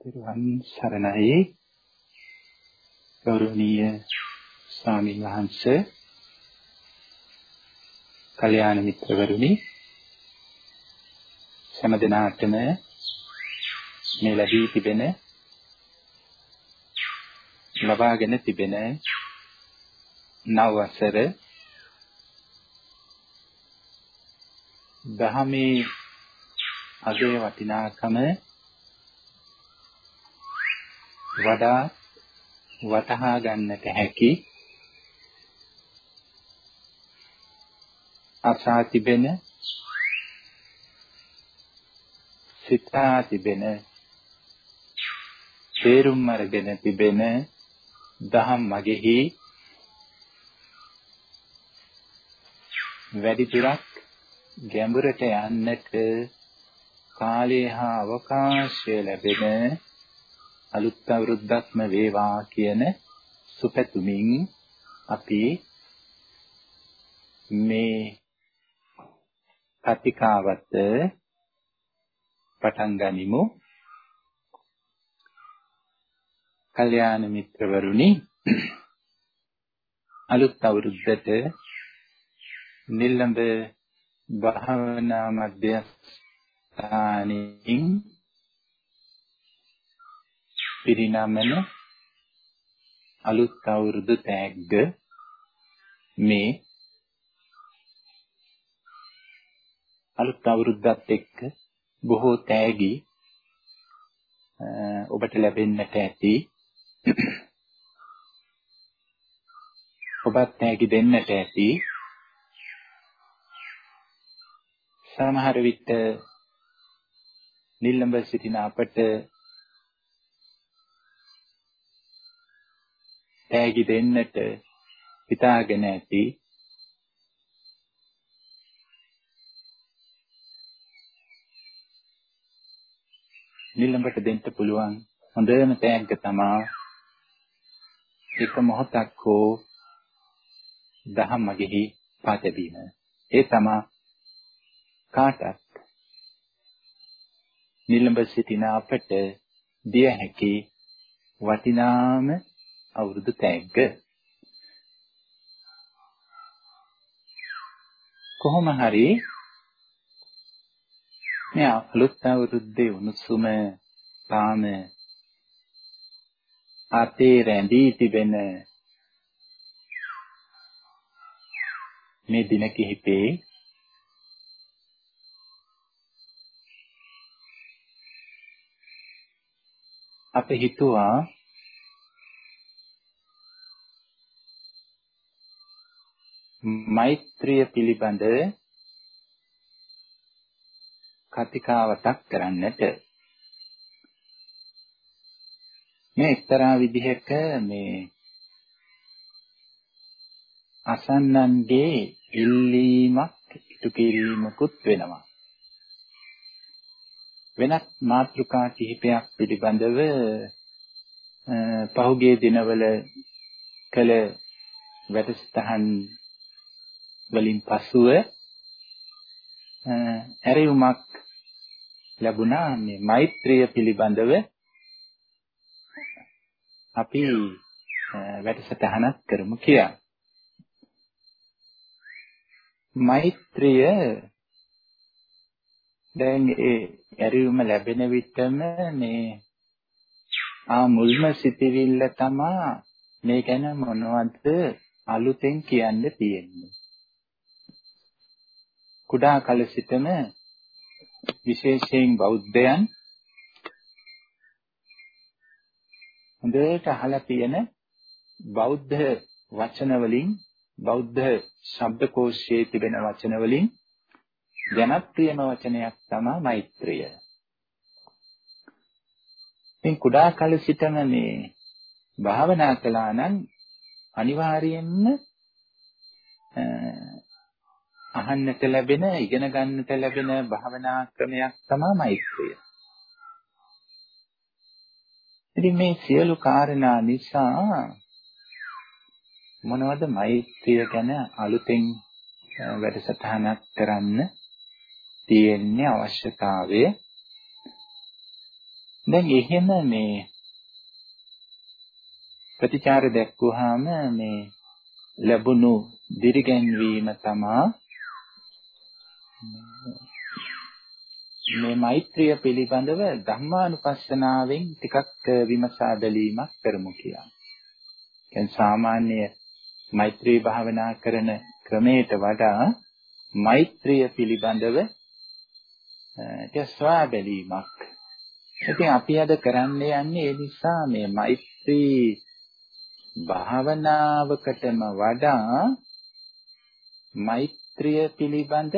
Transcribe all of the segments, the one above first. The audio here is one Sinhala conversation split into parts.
පිරුවන් සරණයි. ගෞරවනීය ස්වාමීන් වහන්සේ කල්‍යාණ මිත්‍රවරුනි හැම දිනාටම මේ ලැබී තිබෙන ලබාගෙන තිබෙන නව වසර දහමේ අගේ වටිනාකම වඩා වටහා ගන්නට හැකි අසා තිබෙන සිතා තිබෙන තේරුම් අරගෙන තිබෙන දහම් මගෙහි වැඩි දුරක් ගැඹුරට යන්නට කාලය හා අවකාශය ලැබෙන අලුත් අවුරුද්දක්ම වේවා කියන සුපැතුමින් අපි මේ කතිකාවත පටන් ගනිමු. කල්යාණ මිත්‍රවරුනි අලුත් අවුරුද්දට නිල්ලඹ භාවනා මධ්‍යස්ථානයෙන් පිරිනමන අලුත් අවුරුදු තෑග්ග මේ අලුත් අවුරුද්දත් එක්ක බොහෝ තෑගි ඔබට ලැබෙන්නට ඇති. ඔබත් තෑගි දෙන්නට ඇති. සමහර විට නිල්ලඹ සිටින අපට තෑගි දෙන්නට හිතාගෙන ඇති. නිලඹට දෙන්න පුළුවන් හොඳම තෑග්ග තමා එක මොහොතක් හෝ දහම් මගෙහි පාතබීම ඒ තමා කාටත් නිලඹ සිටින අපට දිය හැකි වටිනාම අවුරුදු තෑග්ග. කොහොම හරි මේ අලුත් අවුරුද්දේ උණුසුම තාම අතේ රැඳී තිබෙන මේ දින කිහිපේ අප හිතුවා මෛත්‍රිය පිළිබඳ කතිකාවතක් කරන්නට. මේ එක්තරා විදිහක මේ අසන්නන්ගේ ඉල්ලීමක් ඉටු කිරීමකුත් වෙනවා. වෙනත් මාතෘකා කිහිපයක් පිළිබඳව පහුගිය දිනවල කළ වැඩසටහන් වලින් පසුව ඇරයුමක් ලැබුණා මේ මෛත්‍රිය පිළිබඳව අපි වැඩසටහනක් කරමු කියලා. මෛත්‍රිය දැන් ඒ ඇරයුම ලැබෙන විටම මේ ආ මුල්ම සිටිවිල්ල තමා මේ ගැන මොනවද අලුතෙන් කියන්න තියෙන්නේ. කුඩා කල සිටම විශේෂයෙන් බෞද්ධයන් හොඳට අහලා තියෙන බෞද්ධ වචන වලින් බෞද්ධ ශබ්දකෝෂයේ තිබෙන වචන වලින් ජනප්‍රියම වචනයක් තමයි මෛත්‍රිය. ඉතින් කුඩා කල සිටම මේ භාවනා කළා නම් අනිවාර්යයෙන්ම අහන්නට ලැබෙන ඉගෙන ගන්නට ලැබෙන භාවනා ක්‍රමයක් තමයි මෛත්‍රිය. ඉතින් මේ සියලු කාරණා නිසා මොනවද මෛත්‍රිය ගැන අලුතෙන් වැඩසටහනක් කරන්න තියෙන්නේ අවශ්‍යතාවය දැන් එහෙම මේ ප්‍රතිචාර දැක්වුවාම මේ ලැබුණු දිරිගැන්වීම තමා මේ මෛත්‍රිය පිළිබඳව ධම්මානුපස්සනාවෙන් ටිකක් විමසා බැලීමක් කරමු කියලා. දැන් සාමාන්‍ය මෛත්‍රී භාවනා කරන ක්‍රමයට වඩා මෛත්‍රිය පිළිබඳව සොයා බැලීමක්. ඉතින් අපි අද කරන්න යන්නේ ඒ නිසා මේ මෛත්‍රී භාවනාවකටම වඩා මෛත්‍රිය පිළිබඳ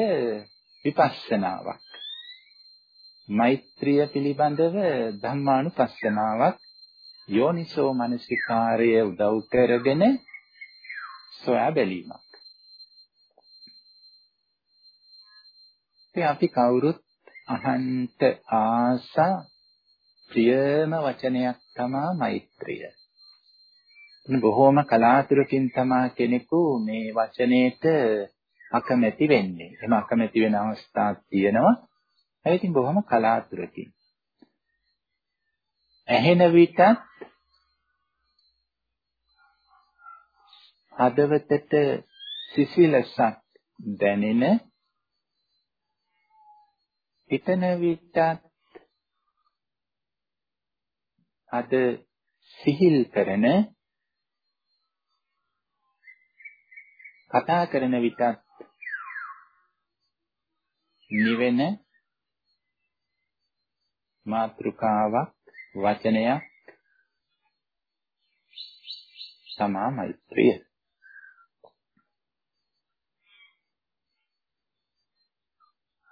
විපස්සනාවක්. මෛත්‍රිය පිළිබඳව ධම්මානුපස්සනාවක් යෝනිසෝ මනසිකාරය උදව් කරගෙන සොයා බැලීමක්. ඉතින් අපි කවුරුත් අහන්ත ආසා ප්‍රියම වචනයක් තමා මෛත්‍රිය. බොහෝම කලාතුරකින් තමා කෙනෙකු මේ වචනේට අකමැති වෙන්නේ. එහෙම අකමැති වෙන අවස්ථා තියෙනවා. ඒ ඉතින් බොහොම කලාතුරකින්. ඇහෙන විටත් හදවතට සිසිලසක් දැනෙන හිතන විටත් අද සිහිල් කරන කතා කරන විටත් නිවෙන මාත්‍රිකාවක් වචනයක් තමා මෛත්‍රිය.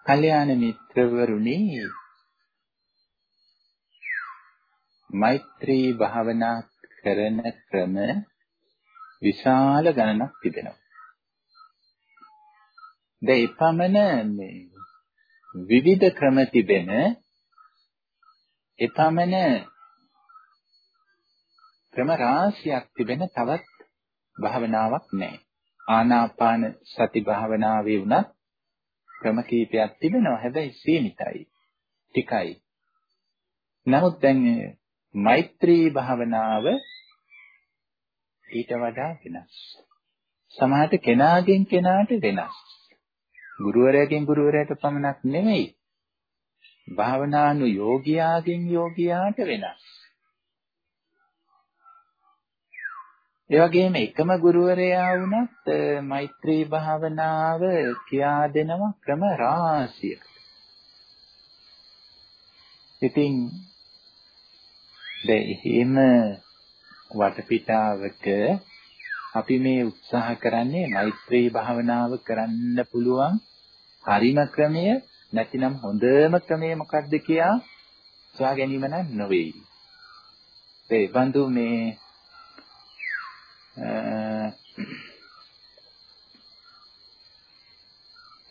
කල්‍යාණ මිත්‍රවරුනි මෛත්‍රී භාවනා කරන ක්‍රම විශාල ගණනක් තිබෙනවා. දැන් එපමණ මේ විවිධ ක්‍රම තිබෙන එපමණ ක්‍රම රාශියක් තිබෙන තවත් භාවනාවක් නැහැ. ආනාපාන සති භාවනාවේ වුණත් ක්‍රම කීපයක් තිබෙනවා. හැබැයි සීමිතයි. ටිකයි. නමුත් දැන් මෛත්‍රී භාවනාව ඊට වඩා වෙනස්. සමහරට කෙනාගෙන් කෙනාට වෙනස්. ගුරුවරයාගෙන් ගුරුවරයාට පමණක් නෙමෙයි. භාවනානු යෝගියාගෙන් යෝගියාට වෙනස්. ඒ වගේම එකම ගුරුවරයා වුණත් මෛත්‍රී භාවනාව කියා දෙනවා ක්‍රම රාශියක. ඉතින් දෙහිම වටපිටාවක අපි මේ උත්සාහ කරන්නේ මෛත්‍රී භාවනාව කරන්න පුළුවන් හරිම ක්‍රමය නැතිනම් හොඳම ක්‍රමය මොකක්ද කියා සොයා ගැනීම නම් නොවේ. ඒ බඳු මේ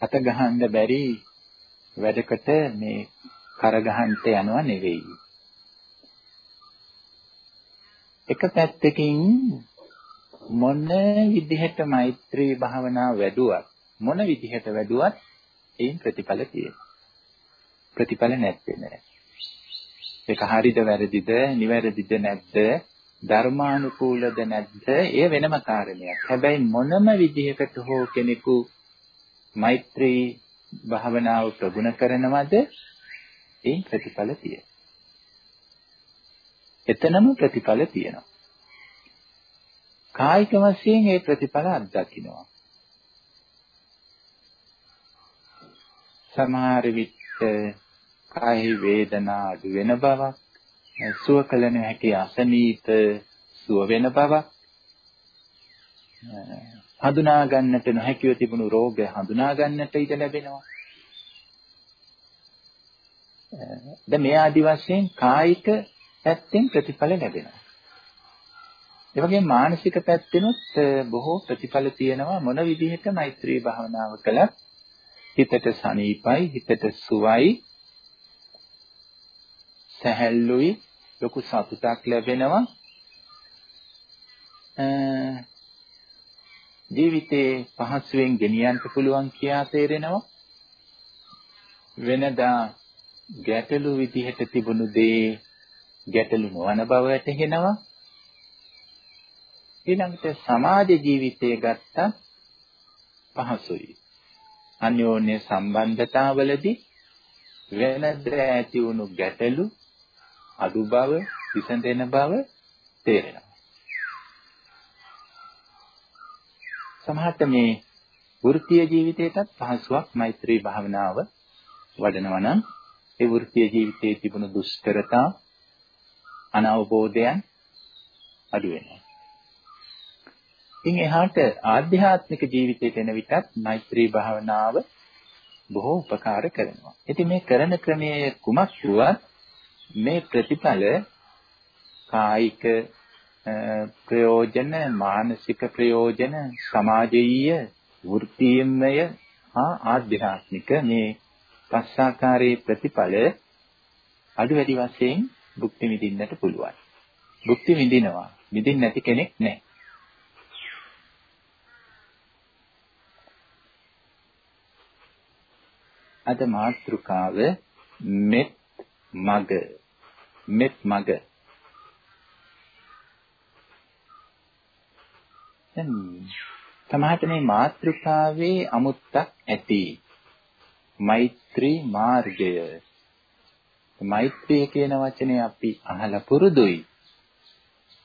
අත ගහන්න බැරි වැඩකට මේ කර ගහන්නට යනවා නෙවෙයි. එක පැත්තකින් මොන විදිහට මෛත්‍රී භාවනාව වැඩුවත් මොන විදිහට වැඩුවත් ඒන් ප්‍රතිඵල තියෙනවා. ප්‍රතිඵල නැත්තේ නෑ. ඒක හරිද වැරදිද නිවැරදිද නැද්ද ධර්මානුකූලද නැද්ද ඒ වෙනම කාරණයක්. හැබැයි මොනම විදිහකට හෝ කෙනෙකු මෛත්‍රී භාවනාව ප්‍රගුණ කරනවද ඒන් ප්‍රතිඵල තියෙනවා. එතනම ප්‍රතිඵල තියෙනවා. කායික වශයෙන් ඒ ප්‍රතිඵල අත්දකින්නවා. සමහර විට කායි වේදනා අඩු වෙන බවක්, සුව කළ නොහැකි අසනීප සුව වෙන බවක්, හඳුනා ගන්නට නොහැකිව තිබුණු රෝග හඳුනා ගන්නට ඉඩ ලැබෙනවා. දැන් මේ ආදි වශයෙන් කායික පැත්තෙන් ප්‍රතිඵල ලැබෙනවා. ඒ වගේම මානසික පැත්තෙනුත් බොහෝ ප්‍රතිඵල තියෙනවා මොන විදිහට මෛත්‍රී භාවනාව කළත් හිතට සනීපයි හිතට සුවයි සැහැල්ලුයි ලොකු සතුටක් ලැබෙනවා ජීවිතේ පහසුවෙන් ගෙනියන්න පුළුවන් කියා තේරෙනවා වෙනදා ගැටලු විදිහට තිබුණු දේ ගැටලු නොවන බව වැටහෙනවා. ඊළඟට සමාජ ජීවිතය ගත්තත් පහසුයි. අන්‍යෝන්‍ය සම්බන්ධතාවලදී වෙනද ඇති වුණු ගැටලු අඩු බව, විසඳෙන බව තේරෙනවා. සමහරට මේ වෘත්තීය ජීවිතයටත් පහසුවක් මෛත්‍රී භාවනාව වඩනවා නම් ඒ වෘත්තීය ජීවිතයේ තිබුණු දුෂ්කරතා අනවබෝධයන් අඩු වෙනවා. ඉන් එහාට ආධ්‍යාත්මික ජීවිතයට එන විටත් මෛත්‍රී භාවනාව බොහෝ උපකාර කරනවා. ඉතින් මේ කරන ක්‍රමයේ කුමක් වුවත් මේ ප්‍රතිඵල කායික ප්‍රයෝජන මානසික ප්‍රයෝජන සමාජීය වෘත්තීයමය හා ආධ්‍යාත්මික මේ පස්සාකාරයේ ප්‍රතිඵල අඩු වැඩි වශයෙන් භුක්ති විඳින්නට පුළුවන්. භුක්ති විඳිනවා. විඳින්න නැති කෙනෙක් නැහැ. අද මාතෘකාව මෙත් මග. මෙත් මග. දැන් සමහරට මේ මාතෘකාවේ අමුත්තක් ඇති. මෛත්‍රී මාර්ගය. මෛත්‍රිය කියන වචනේ අපි අහලා පුරුදුයි.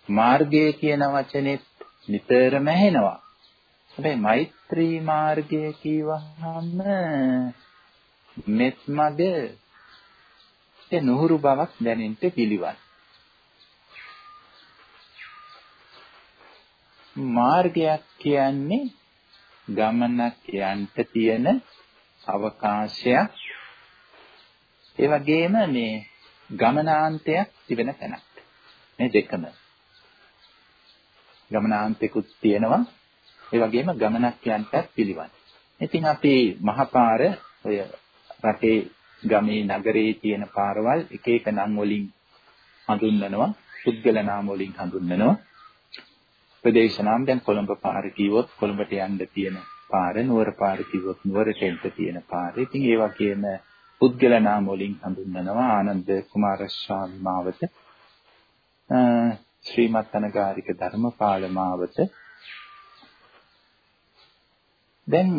මාර්ගය කියන වචනේත් නිතරම ඇහෙනවා. හැබැයි මෛත්‍රී මාර්ගය කියවහම මෙත් මග ඒ නුහුරු බවක් දැනෙන්න පිළිවන්. මාර්ගයක් කියන්නේ ගමනක් යන්න තියෙන අවකාශයක් ඒ වගේම මේ ගමනාන්තයක් තිබෙන තැනක් මේ දෙකම ගමනාන්තයකුත් තියෙනවා ඒ වගේම ගමනක් යන්නත් පිළිවන්. ඉතින් අපි මහපාර ඔය රටේ ගමේ නගරේ තියෙන පාරවල් එක එක නම් වලින් හඳුන්වනවා. පුද්ගල නාම වලින් හඳුන්වනවා. ප්‍රදේශ නාම දැන් කොළඹ පාර කිව්වොත් කොළඹට යන්න තියෙන පාර නුවර පාර කිව්වොත් නුවරට එන්න තියෙන පාර. ඉතින් ඒ වගේම පුද්ගල නාම වලින් හඳුන්වනවා ආනන්ද කුමාරස්වාමී මාවත ශ්‍රීමත් අනගාരിക ධර්මපාල මාවත. දැන්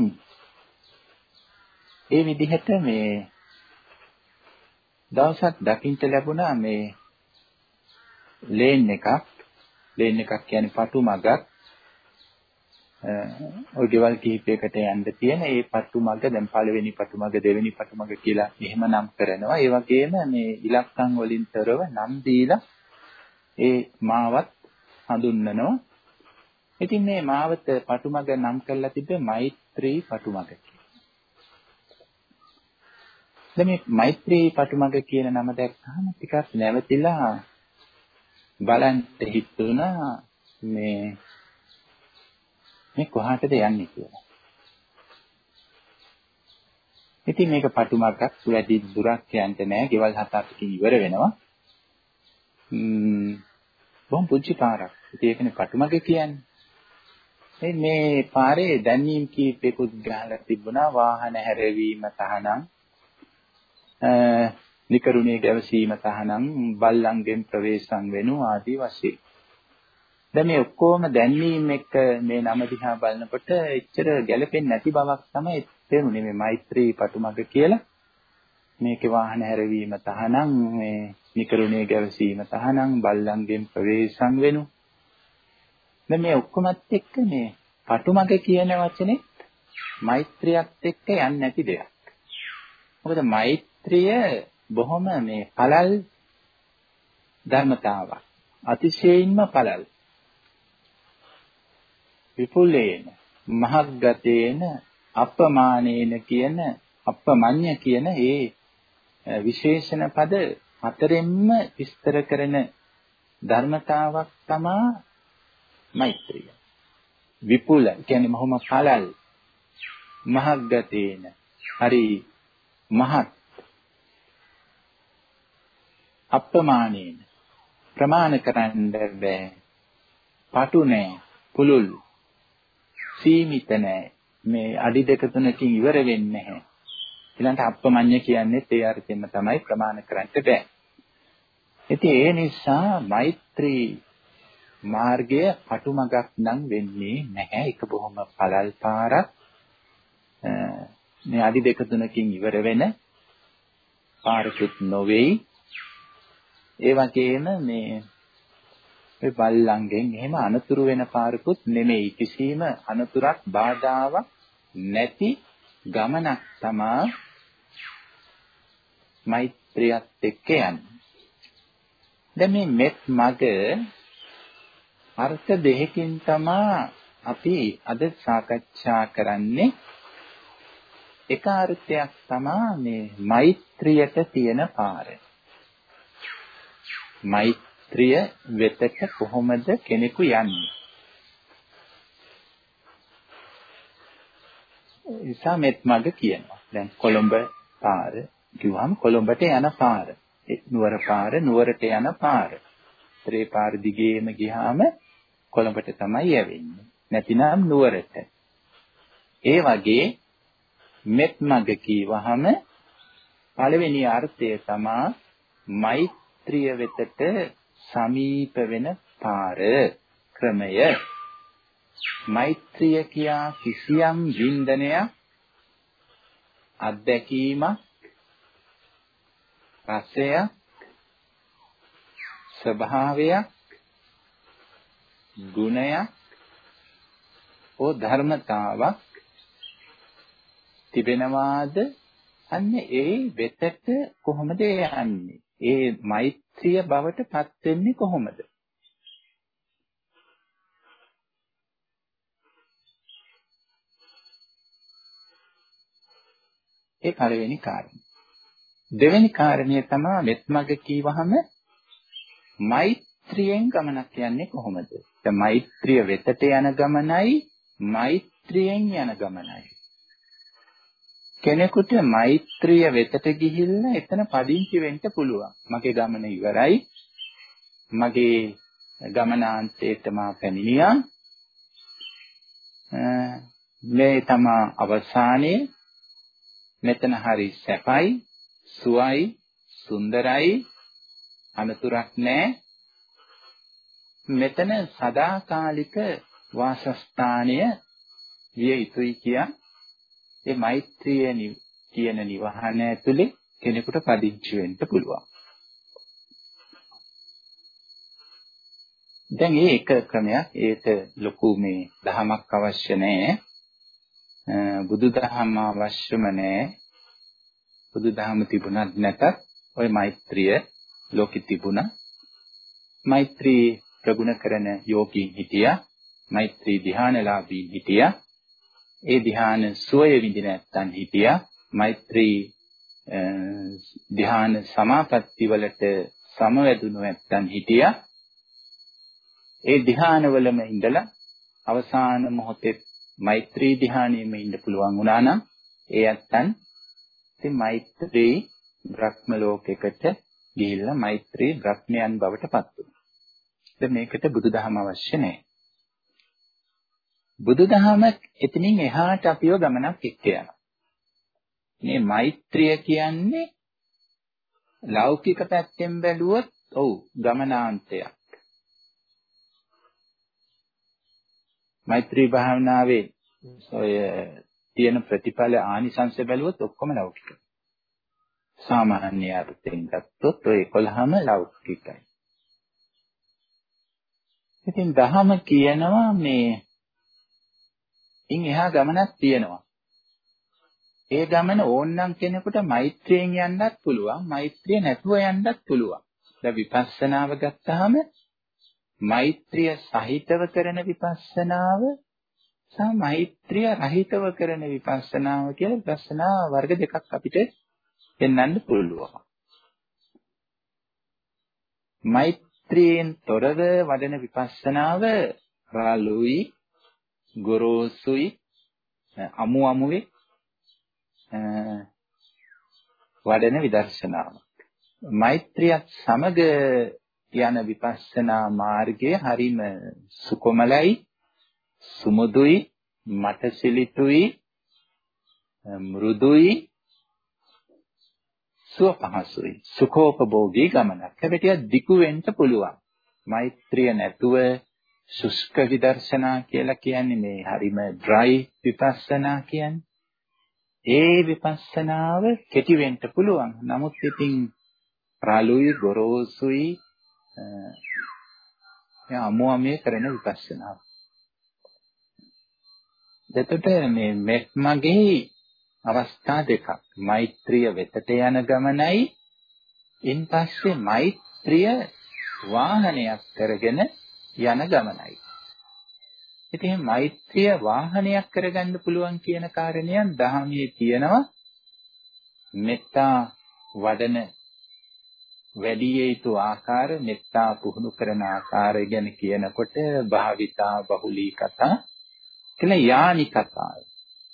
ඒ විදිහට මේ දවසක් දකින්න ලැබුණා මේ ලේන් එකක්. ලේන් එකක් කියන්නේ පටු මගක්. ඔය ගෙවල් කිහිපයකට යන්න තියෙන ඒ පටු මග දැන් පළවෙනි පටු මග දෙවෙනි පටු මග කියලා එහෙම නම් කරනවා. ඒ වගේම මේ ඉලක්කම් වලින් තොරව නම් දීලා ඒ මාවත් හඳුන්වනවා. ඉතින් මේ මාවත පටු මග නම් කරලා තිබ්බේ මෛත්‍රී පටු මග. දැන් මේ මෛත්‍රී පටුමග කියන නම දැක්කහම ටිකක් නැවතිලා බලන්න හිතුණා මේ මේ කොහාටද යන්නේ කියලා. ඉතින් මේක පටුමගක් වැඩි දුරක් යන්න නෑ. ගෙවල් හත අටකින් ඉවර වෙනවා. ම්ම් බොහොම පුංචි පාරක්. ඉතින් ඒකනේ පටුමග කියන්නේ. මේ පාරේ දැනීම් කීපෙකුත් ගහලා තිබුණා වාහන හැරවීම තහනම් නිකරුණේ ගැවසීම තහනම් බල්ලන්ගෙන් ප්‍රවේශම් වෙනු ආදී වශයෙන්. දැන් මේ ඔක්කොම දැන්වීම එක්ක මේ නම දිහා බලනකොට එච්චර ගැළපෙන්නේ නැති බවක් තමයි තේරුනේ මේ මෛත්‍රී පටුමග කියලා. මේකේ වාහන හැරවීම තහනම් මේ නිකරුණේ ගැවසීම තහනම් බල්ලන්ගෙන් ප්‍රවේශම් වෙනු. දැන් මේ ඔක්කොමත් එක්ක මේ පටුමග කියන වචනේ මෛත්‍රියත් එක්ක යන්නේ නැති දෙයක්. මොකද මෛත්‍රී මෛත්‍රිය බොහොම මේ පළල් ධර්මතාවක්. අතිශයින්ම පළල්. විපුලේන මහග්ගතේන අපමානේන කියන අපමඤ්ඤ කියන ඒ විශේෂණ පද හතරෙන්ම විස්තර කරන ධර්මතාවක් තමා මෛත්‍රිය. විපුල කියන්නේ මොහොම පළල් මහග්ගතේන හරි මහත් අප්‍රමාණේන ප්‍රමාණ කරන්න බෑ. පටු නෑ, පුලුල්. සීමිත නෑ. මේ අඩි දෙක තුනකින් ඉවර වෙන්නේ නැහැ. ඊළඟට අප්‍රමඤ්ඤ කියන්නේ ඒ අර්ථයෙන්ම තමයි ප්‍රමාණ කරන්න බෑ. ඉතින් ඒ නිසා මෛත්‍රී මාර්ගය අටුමගක් නම් වෙන්නේ නැහැ. ඒක බොහොම පළල් පාරක්. මේ අඩි දෙක තුනකින් ඉවර වෙන පාරකුත් නොවේයි. ඒ වගේම මේ ඒ බල්ලන්ගෙන් එහෙම අනතුරු වෙන පාරකුත් නෙමෙයි. කිසිම අනතුරක් බාධාවක් නැති ගමනක් තමා මෛත්‍රියත් එක්ක යන්නේ. දැන් මේ මෙත් මග අර්ථ දෙකකින් තමා අපි අද සාකච්ඡා කරන්නේ එක අර්ථයක් තමා මේ මෛත්‍රියට තියෙන පාර. මෛත්‍රිය වෙතට කොහොමද කෙනෙකු යන්නේ? නිසා මෙත් මග කියනවා. දැන් කොළඹ පාර කිව්වම කොළඹට යන පාර. නුවර පාර නුවරට යන පාර. ත්‍රේ පාර දිගේම ගියාම කොළඹට තමයි යවෙන්නේ. නැතිනම් නුවරට. ඒ වගේ මෙත් මග කීවහම පළවෙනි අර්ථය තමා මෛත්‍රිය වෙතට සමීප වෙන පාර ක්‍රමය. මෛත්‍රිය කියා කිසියම් වින්දනයක් අත්දැකීමක් රසයක් ස්වභාවයක් ගුණයක් ඕ ධර්මතාවක් තිබෙනවාද? අන්න ඒ වෙතට කොහොමද යන්නේ? ඒ මෛත්‍රිය බවට පත් වෙන්නේ කොහොමද ඒ පළවෙනි කාරණය. දෙවෙනි කාරණය තමයි මෙත්මග කීවහම මෛත්‍රියෙන් ගමනක් යන්නේ කොහොමද? දැන් මෛත්‍රිය වෙතට යන ගමනයි මෛත්‍රියෙන් යන ගමනයි. කෙනෙකුට මෛත්‍රිය වෙතට ගිහිල්ලා එතන පදිංචි වෙන්න පුළුවන්. මගේ ගමන ඉවරයි. මගේ ගමනාන්තයට මා පැමිණියා. මේ තමා අවසානයේ මෙතන හරි සැපයි, සුවයි, සුන්දරයි, අනතුරක් නැහැ. මෙතන සදාකාලික වාසස්ථානය විය යුතුයි කියා ඒ මෛත්‍රිය කියන නිවහන ඇතුලේ කෙනෙකුට පදිංචි වෙන්න පුළුවන්. දැන් මේ එක ක්‍රමයක් ඒට ලොකු මේ දහමක් අවශ්‍ය නැහැ. බුදුදහම අවශ්‍යම නැහැ. බුදුදහම තිබුණත් නැතත් ওই මෛත්‍රිය ලෝකෙ තිබුණා. මෛත්‍රී ප්‍රගුණ කරන යෝගීන් හිටියා. මෛත්‍රී ධ්‍යානලාභී හිටියා. ඒ ධ්‍යාන සෝය විඳින නැත්තන් හිටියා. මෛත්‍රී ධ්‍යාන සමාපatti වලට සමවැදුණු නැත්තන් හිටියා. ඒ ධ්‍යානවලම ඉඳලා අවසාන මොහොතේ මෛත්‍රී ධ්‍යානෙම ඉන්න පුළුවන් වුණා නම් ඒ ඇත්තන් ඉතින් මෛත්‍රී බ්‍රහ්ම ලෝකයකට ගිහිල්ලා මෛත්‍රී බ්‍රහ්මයන් බවට පත් වුණා. දැන් මේකට බුදුදහම අවශ්‍ය නැහැ. බුදුදහම එතනින් එහාට අපිව ගමනක් එක්ක යනවා. මේ මෛත්‍රිය කියන්නේ ලෞකික පැත්තෙන් බැලුවොත් ඔව් ගමනාන්තයක්. මෛත්‍රී භාවනාවේ ඔය තියෙන ප්‍රතිඵල ආනිසංශ බැලුවොත් ඔක්කොම ලෞකික. සාමාන්‍ය අර්ථයෙන් ගත්තොත් ඔය 11ම ලෞකිකයි. ඉතින් දහම කියනවා මේ ඉන් එහා ගමනක් තියෙනවා. ඒ ගමන ඕන්නම් කෙනෙකුට මෛත්‍රියෙන් යන්නත් පුළුවන්, මෛත්‍රිය නැතුව යන්නත් පුළුවන්. දැන් විපස්සනාව ගත්තාම මෛත්‍රිය සහිතව කරන විපස්සනාව සහ මෛත්‍රිය රහිතව කරන විපස්සනාව කියලා විපස්සනා වර්ග දෙකක් අපිට පෙන්වන්න පුළුවන්. මෛත්‍රියෙන් තොරව වඩන විපස්සනාව රාලුයි ගොරෝසුයි අමු අමුවේ වඩන විදර්ශනාව. මෛත්‍රියත් සමග යන විපස්සනා මාර්ගයේ හරිම සුකොමලයි සුමුදුයි මටසිලිතුයි මෘදුයි සුව පහසුයි. සුඛෝපභෝගී ගමනක්. හැබැයි දිගු වෙන්න පුළුවන්. මෛත්‍රිය නැතුව සුෂ්ක විදර්ශනා කියලා කියන්නේ මේ හරිම ඩ්‍රයි විපස්සනා කියන්නේ. ඒ විපස්සනාව කෙටි වෙන්න පුළුවන්. නමුත් ඉතින් රාලුයි ගොරෝසුයි අමුමේ කරන විපස්සනාව. එතකොට මේ මෙත්මගේ අවස්ථා දෙකක්. මෛත්‍රිය වෙතට යන ගමනයි ඉන්පස්සේ මෛත්‍රිය වාහනයක් කරගෙන යන ගමනයි. ඉතින් මෛත්‍රිය වාහනයක් කරගන්න පුළුවන් කියන කාරණයන් දහමේ තියෙනවා. මෙත්තා වඩන වැඩි යුතු ආකාර මෙත්තා පුහුණු කරන ආකාරය ගැන කියනකොට භාවිතා බහුලී කතා කියලා යානි කතාව.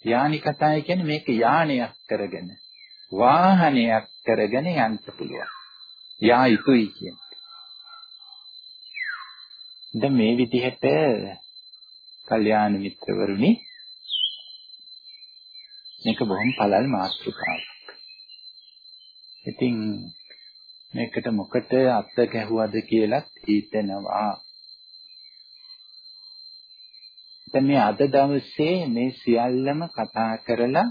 යානි කතාය කියන්නේ මේක යානයක් කරගෙන වාහනයක් කරගෙන යන්න පුළුවන්. යා යුතුයි කියන්නේ. දැන් මේ විදිහට කල්යාණ මිත්‍රවරුනි මේක බොහොම පළල් මාතෘකාවක්. ඉතින් මේකට මොකට අත්ත ගැහුවද කියලා හිතෙනවා. දැන් මේ අද දවසේ මේ සියල්ලම කතා කරලා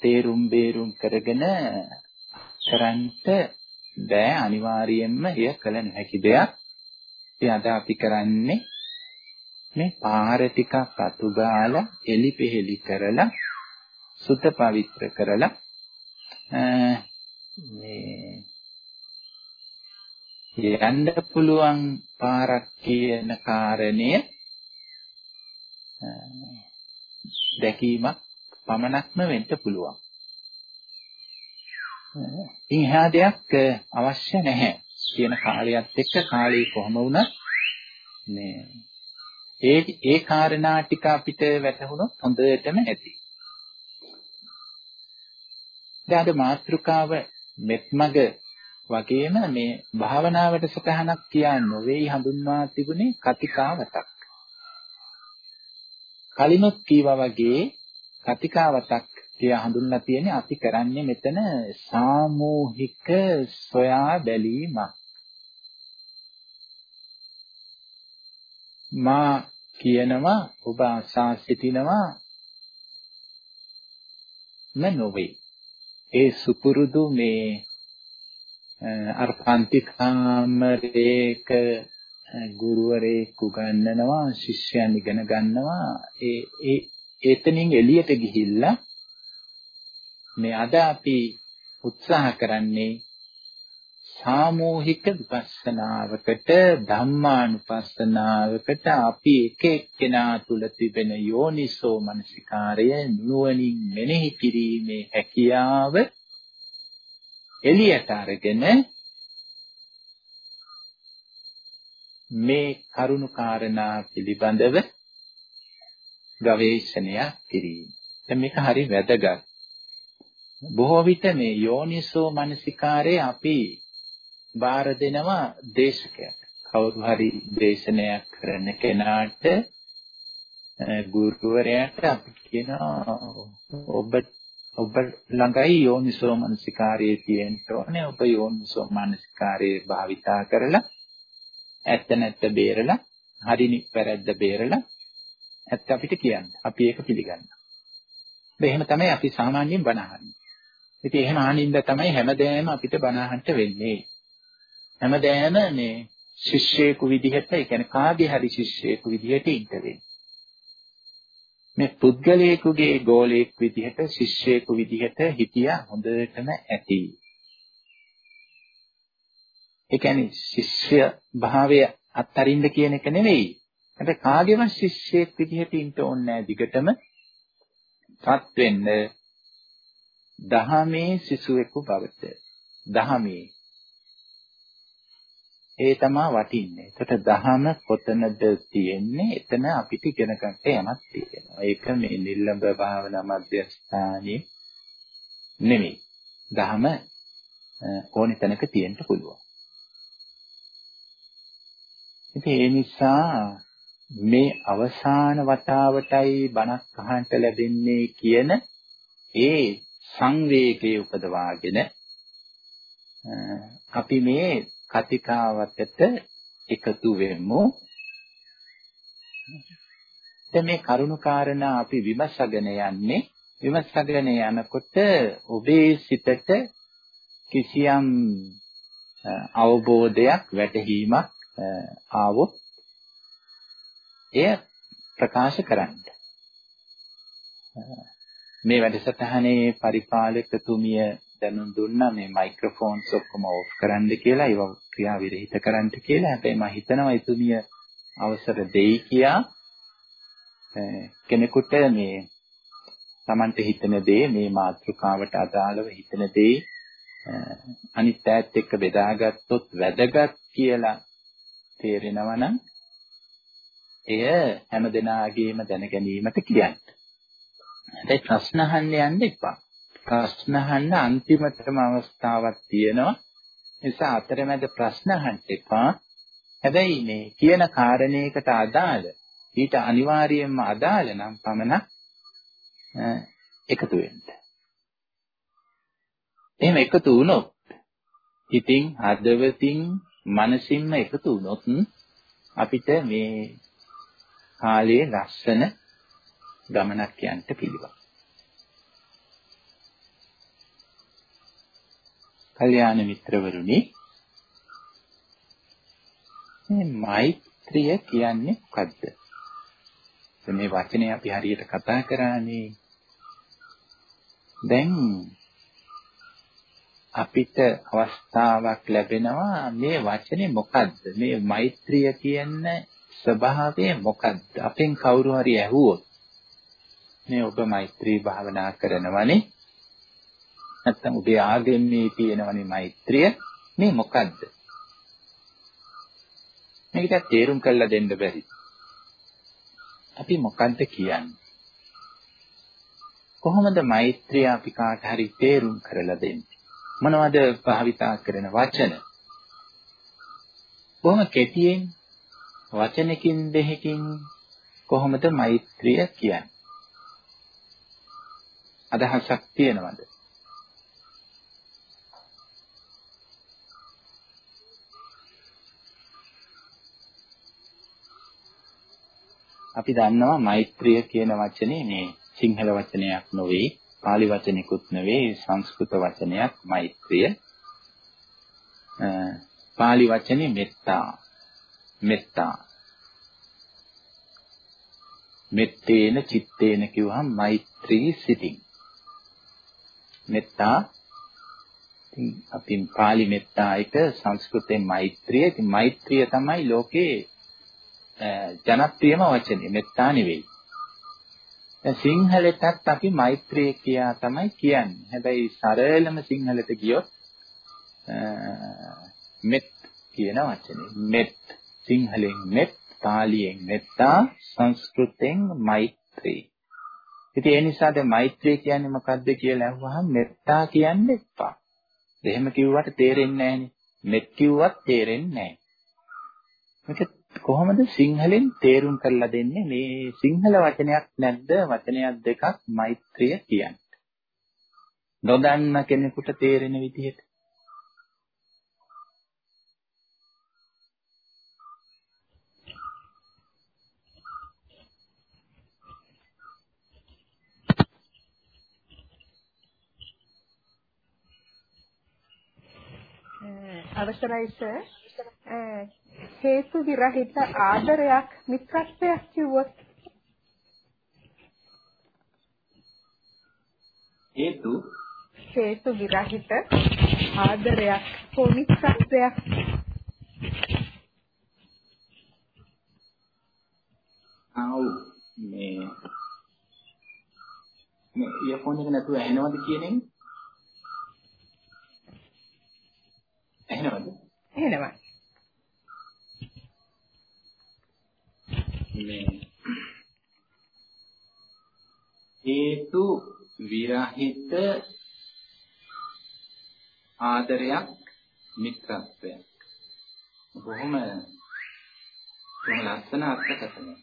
තේරුම් බේරුම් කරගෙන කරන්ට බෑ අනිවාර්යයෙන්ම එය කළ නොහැකි දෙයක්. ඉතින් අද අපි කරන්නේ මේ පාර ටිකක් අතු ගාලා එලි පෙහෙලි කරලා සුත පවිත්‍ර කරලා මේ යන්න පුළුවන් පාරක් කියන කාරණය දැකීමක් පමණක්ම වෙන්න පුළුවන්. ඉන් එහා දෙයක් අවශ්‍ය නැහැ කියන කාලයත් එක්ක කාලේ කොහම වුණත් මේ ඒ ඒ කාරණා ටික අපිට වැටහුණොත් හොඳටම ඇති. දැන් අද මාත්‍රිකාව මෙත්මග වගේම මේ භාවනාවට සටහනක් කියන්න නොවේයි හඳුන්වා තිබුණේ කතිකාවතක්. කලිනුත් කීවා වගේ කතිකාවතක් කියා හඳුන්ලා තියෙන්නේ අපි කරන්නේ මෙතන සාමූහික සොයා බැලීමක්. මා කියනවා ඔබ ආසා සිටිනවා නොවේ. ඒ සුපුරුදු මේ අර පන්ති කාමරයක ගුරුවරයෙක් උගන්වනවා ශිෂ්‍යයන් ඉගෙන ගන්නවා ඒ ඒ එතනින් එළියට ගිහිල්ලා මේ අද අපි උත්සාහ කරන්නේ සාමූහික විපස්සනාවකට ධම්මානුපස්සනාවකට අපි එක එක්කෙනා තුල තිබෙන යෝනිසෝ මනසිකාරය නුවණින් මෙනෙහි කිරීමේ හැකියාව එළියට අරගෙන මේ කරුණු කාරණා පිළිබඳව ගවේෂණයක් කිරීම. දැන් මේක හරි වැදගත්. බොහෝ විට මේ යෝනිසෝ මනසිකාරය අපි බාර දෙනවා දේශකයට. කවුරු හරි දේශනයක් කරන කෙනාට ගුරුවරයාට අපි කියනවා ඔබ ඔබ ළඟයි යෝනිසෝ මනසිකාරයේ තියෙන්න ඕනේ. ඔබ යෝනිසෝ මනසිකාරයේ භාවිතා කරලා ඇත්ත නැත්ත බේරලා හරිනි වැරද්ද බේරලා ඇත්ත අපිට කියන්න. අපි ඒක පිළිගන්නවා. එහෙම තමයි අපි සාමාන්‍යයෙන් බනහන්නේ. ඉතින් එහෙම ආනින්ද තමයි හැමදේම අපිට බනහන්න වෙන්නේ. හැමදේම මේ ශිෂ්‍යයෙකු විදිහට, ඒ කියන්නේ කාගේ හරි ශිෂ්‍යයෙකු විදිහට ඉන්න වෙන්නේ. මේ පුද්ගලයෙකුගේ ගෝලයෙක් විදිහට, ශිෂ්‍යයෙකු විදිහට හිතියා හොඳටම ඇති. ඒ කියන්නේ ශිෂ්‍ය භාවය අත්තරින්න කියන එක නෙවෙයි. හැබැයි කාගේවත් ශිෂ්‍යයෙක් විදිහට ඉන්න ඕනේ නැහැ දිගටම. සත් වෙන්න දහමේ සිසුවෙකු බවට. දහමේ ඒ තමයි වටින්නේ. ඒකට දහම කොතනද තියෙන්නේ? එතන අපිට ඉගෙන ගන්න යමක් තියෙනවා. ඒක මේ නිල්ලඹ භාවනා මධ්‍යස්ථානයේ නෙමෙයි. දහම ඕනෙ තැනක තියෙන්න පුළුවන්. ඉතින් ඒ නිසා මේ අවසාන වතාවටයි බණක් අහන්න ලැබෙන්නේ කියන ඒ සංවේගයේ උපදවාගෙන අපි මේ කතිකාවතට එකතු වෙමු. දැන් මේ කරුණු කාරණා අපි විමසගෙන යන්නේ විමසගෙන යනකොට ඔබේ සිතට කිසියම් අවබෝධයක් වැටහීමක් ආවොත් එය ප්‍රකාශ කරන්න. මේ වැඩසටහනේ පරිපාලකතුමිය දැනුම් දුන්නා මේ මයික්‍රොෆෝන්ස් ඔක්කොම ඕෆ් කරන්න කියලා ඒව ක්‍රියා විරහිත කරන්න කියලා. හැබැයි මම හිතනවා එතුමිය අවසර දෙයි කියා කෙනෙකුට මේ Tamante හිතන දේ මේ මාතෘකාවට අදාළව හිතන දේ අනිත් ඈත් එක්ක බෙදාගත්තොත් වැදගත් කියලා තේරෙනවා නම් එය හැම දිනාගේම දැන ගැනීමට කියන්න. දැන් ප්‍රශ්න අහන්න යන්න එපා. ප්‍රශ්න අහන්න අන්තිමටම අවස්ථාවක් තියෙනවා. නිසා අතරමැද ප්‍රශ්න අහන්න එපා. හැබැයි මේ කියන කාරණේකට අදාළ ඊට අනිවාර්යයෙන්ම අදාළ නම් පමණක් එකතු වෙන්න. එහෙම එකතු වුණොත් හිතින් හදවතින් මනසින්ම එකතු වුණොත් අපිට මේ කාලයේ ලස්සන ගමනක් යන්න පිළිවන්. කල්‍යාණ මිත්‍රවරුනි මේ මෛත්‍රිය කියන්නේ මොකද්ද? මේ වචනේ අපි හරියට කතා කරානේ. දැන් අපිට අවස්ථාවක් ලැබෙනවා මේ වචනේ මොකද්ද? මේ මෛත්‍රිය කියන ස්වභාවය මොකද්ද? අපෙන් කවුරු හරි ඇහුවොත් මේ ඔබ මෛත්‍රී භාවනා කරනවනේ නැත්තම් ඔබේ ආගමේ තියෙනවනේ මෛත්‍රිය. මේ මොකද්ද? මේකට තේරුම් කරලා දෙන්න බැරි. අපි මොකද්ද කියන්නේ? කොහොමද මෛත්‍රිය අපි කාට හරි තේරුම් කරලා දෙන්නේ? මොනවද භාවිතා කරන වචන? බොහොම කෙටියෙන් වචනකින් දෙකකින් කොහොමද මෛත්‍රිය කියන්නේ? අදහසක් තියෙනවද? අපි දන්නවා මෛත්‍රිය කියන වචනේ මේ සිංහල වචනයක් නොවේ, pāli වචනිකුත් නෙවෙයි, සංස්කෘත වචනයක් මෛත්‍රිය. pāli වචනේ මෙත්තා. මෙත්තා. මෙත්තේන චිත්තේන කිව්වහම මෛත්‍රී සිතින්. මෙත්තා ඉතින් අපි පාලි මෙත්තා එක සංස්කෘතයෙන් මෛත්‍රිය. ඉතින් මෛත්‍රිය තමයි ලෝකේ ජනප්‍රියම වචනේ. මෙත්තා නෙවෙයි. දැන් සිංහලෙටත් අපි මෛත්‍රිය කියා තමයි කියන්නේ. හැබැයි සරලම සිංහලට ගියොත් මෙත් කියන වචනේ. මෙත් සිංහලෙන් මෙත්, පාලියෙන් මෙත්තා, සංස්කෘතෙන් මෛත්‍රී. ඉතින් ඒ නිසා දැන් මෛත්‍රිය කියන්නේ මොකද්ද කියලා අහුවහම මෙත්තා කියන්න එපා. එහෙම කිව්වට තේරෙන්නේ නැහනේ. මෙත් කිව්වත් තේරෙන්නේ නැහැ. මේක කොහොමද සිංහලෙන් තේරුම් කරලා දෙන්නේ මේ සිංහල වචනයක් නැද්ද වචනයක් දෙකක් මෛත්‍රිය කියන්නේ. නොදන්න කෙනෙකුට තේරෙන විදිහට අවසරයි සර්. හේතු විරහිත ආදරයක් මිත්‍රත්වයක් කිව්වොත් හේතු හේතු විරහිත ආදරයක් හෝ මිත්‍රත්වයක් ආව් මේ මේ ඉයර්ෆෝන් එක නැතුව ඇහෙනවද කියන එක ඇහෙනවද? ඇහෙනවා. හේතු විරහිත ආදරයක් මිත්‍රත්වයක්. බොහොම බොහොම ලස්සන අර්ථකථනයක්.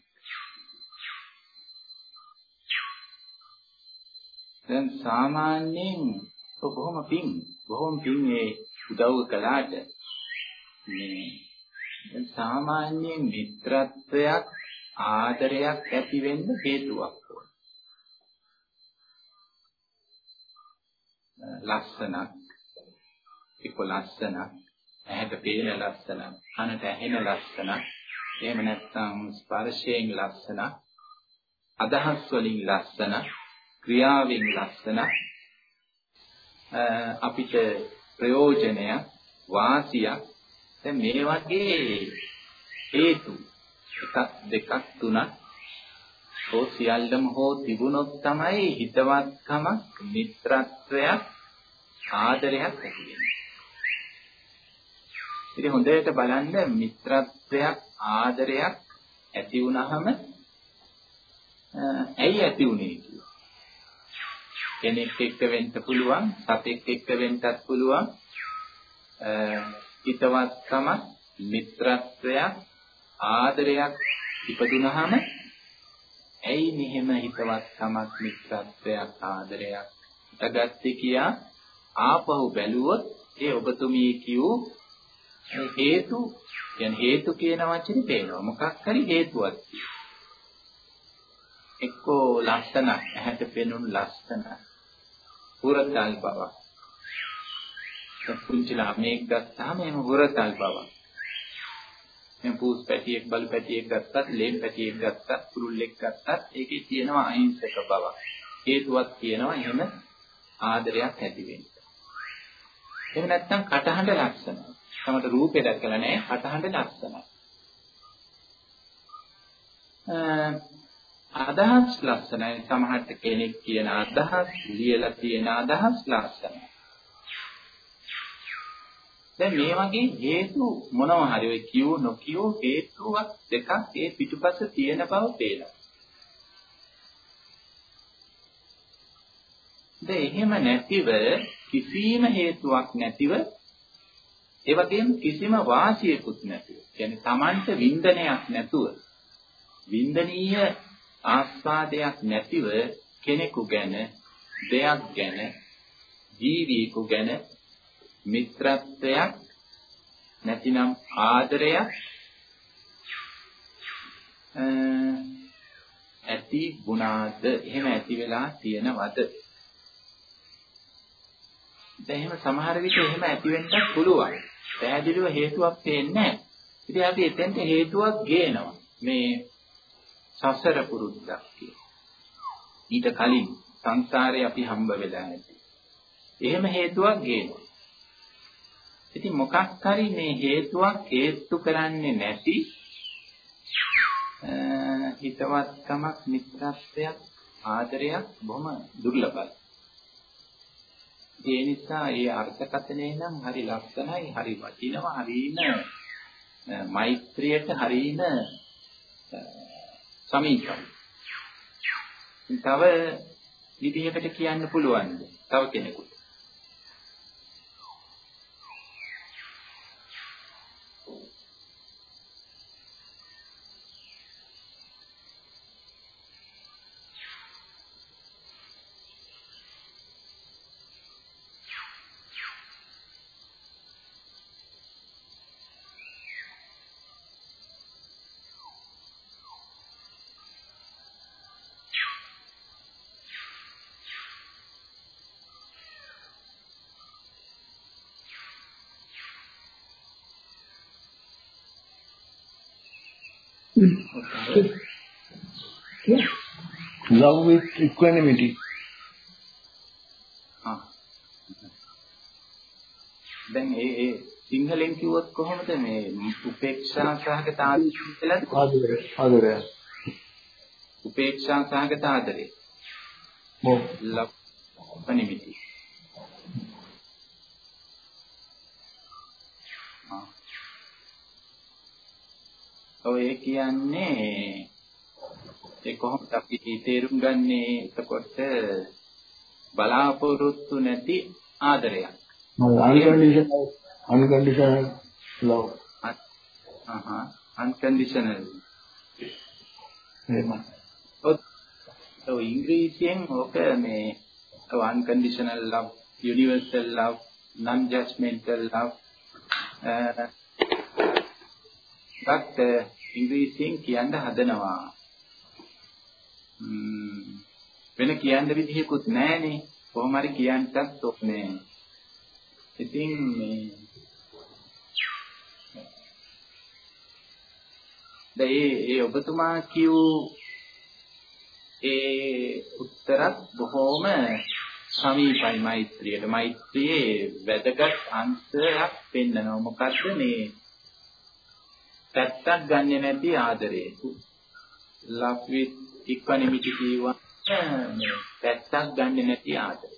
දැන් සාමාන්‍යයෙන් බොහොම පිං බොහොම පිං මේ උදව් කළාට මේ සාමාන්‍යයෙන් මිත්‍රත්වයක් ආදරයක් ඇති වෙන්න හේතුවක් ඕන. ලස්සනක් එක්ක ලස්සනක් ඇහැට පේන ලස්සනක් කනට ඇහෙන ලස්සනක් එහෙම නැත්නම් ස්පර්ශයෙන් ලස්සනක් අදහස් වලින් ලස්සනක් ක්‍රියාවෙන් ලස්සනක් අපිට ප්‍රයෝජනය වාසියක් දැන් මේ වගේ හේතු එකක් දෙකක් තුනක් හෝ සියල්ලම හෝ තිබුණොත් තමයි හිතවත්කමක් මිත්‍රත්වයක් ආදරයක් ඇති වෙන්නේ. ඉතින් හොඳට බලන්න මිත්‍රත්වයක් ආදරයක් ඇති වුණාම ඇයි ඇති උනේ කියලා. කෙනෙක් එක්ක වෙන්න පුළුවන්, සතෙක් එක්ක වෙන්නත් පුළුවන්. හිතවත්කම, මිත්‍රත්වයක්, ආදරයක් ඉපදුනහම ඇයි මෙහෙම හිතවත්කමක්, මිත්‍රත්වයක්, ආදරයක් ඉපගත්තේ කියා ආපහු බැලුවොත් ඒ ඔබතුමී කියූ හේතු කියන්නේ හේතු කියන වචනේ පේනවා. මොකක් හරි හේතුවක්. එක්කෝ ලස්සන ඇහැට පෙනුණු ලස්සන පුරතල් බව පුංචි ළමයෙක් ගත්තාම එහෙම පුරතල් බව මේ පූස් පැටියෙක් බලු පැටියෙක් ගත්තත් ලේම් පැටියෙක් ගත්තත් කුරුල්ලෙක් ගත්තත් ඒකේ තියෙනවා අහිංසක බව හේතුවක් තියෙනවා එහෙම ආදරයක් ඇති වෙන්න එහෙම නැත්නම් කටහඬ ලස්සනයි තමට රූපේ දැකලා නැහැ කටහඬ ලස්සනයි. අදහස් ලස්සනයි සමහරට කෙනෙක් කියන අදහස් ලියලා තියෙන අදහස් ලස්සනයි. දැන් මේ වගේ හේතු මොනවා හරි ඔය කියු නොකියු හේතුවක් දෙකක් ඒ පිටුපස තියෙන බව පේනවා. දැන් එහෙම නැතිව කිසිම හේතුවක් නැතිව ඒ වගේම කිසිම වාසියකුත් නැතුව. කියන්නේ Tamanට වින්දනයක් නැතුව වින්දනීය ආස්වාදයක් නැතිව කෙනෙකු ගැන දෙයක් ගැන ජීවියෙකු ගැන මිත්‍රත්වයක් නැතිනම් ආදරයක් ඇති ගුණාද එහෙම ඇති වෙලා තියෙනවද දැන් එහෙම සමහර විට එහෙම ඇති වෙන්නත් පුළුවන් පැහැදිලිව හේතුවක් පේන්නේ නැහැ. ඉතින් අපි එතෙන්ට හේතුවක් ගේනවා. මේ සසර පුරුද්දක් ඊට කලින් සංසාරේ අපි හම්බ වෙලා නැති. එහෙම හේතුවක් ගේනවා. ඉතින් මොකක් හරි මේ හේතුවක් හේතු කරන්නේ නැති හිතවත්කමක් මිත්‍රත්වයක් ආදරයක් බොහොම දුර්ලභයි. ඒ නිසා ඒ අර්ථකථනය නම් හරි ලස්සනයි, හරි වටිනවා, හරින මෛත්‍රියට හරින සමීපයි. තව විදිහකට කියන්න පුළුවන්ද? තව කෙනෙකුට. Yeah. Love with equanimity. දැන් ඒ ඒ සිංහලෙන් කිව්වොත් කොහොමද මේ උපේක්ෂා සහගත ආදරය කියලාද? ආදරය. ආදරය. උපේක්ෂා සහගත ආදරය. මො. love equanimity. කියන්නේ ඒ කොහොමද අපි තේරුම් ගන්නේ එතකොට බලාපොරොත්තු නැති ආදරයක්. unconditional unconditional love. අහහ unconditional. එහෙම. ඔව් ඉංග්‍රීසියෙන් ඕක මේ unconditional love, universal love non-judgmental love ගත් ඉංග්‍රීසියෙන් කියන්න හදනවා. වෙන කියන්න විදිහකුත් නැහනේ. කොහොම හරි කියන්නත් ඕනේ. ඉතින් මේ දැන් ඒ ඔබතුමා කියූ ඒ උත්තරත් බොහොම සමීපයි මෛත්‍රියට. මෛත්‍රියේ වැදගත් අංශයක් පෙන්නනවා. මොකද්ද මේ පැත්තක් ගන්නෙ නැති ආදරය. love with equanimity කියවා මේ පැත්තක් ගන්නෙ නැති ආදරය.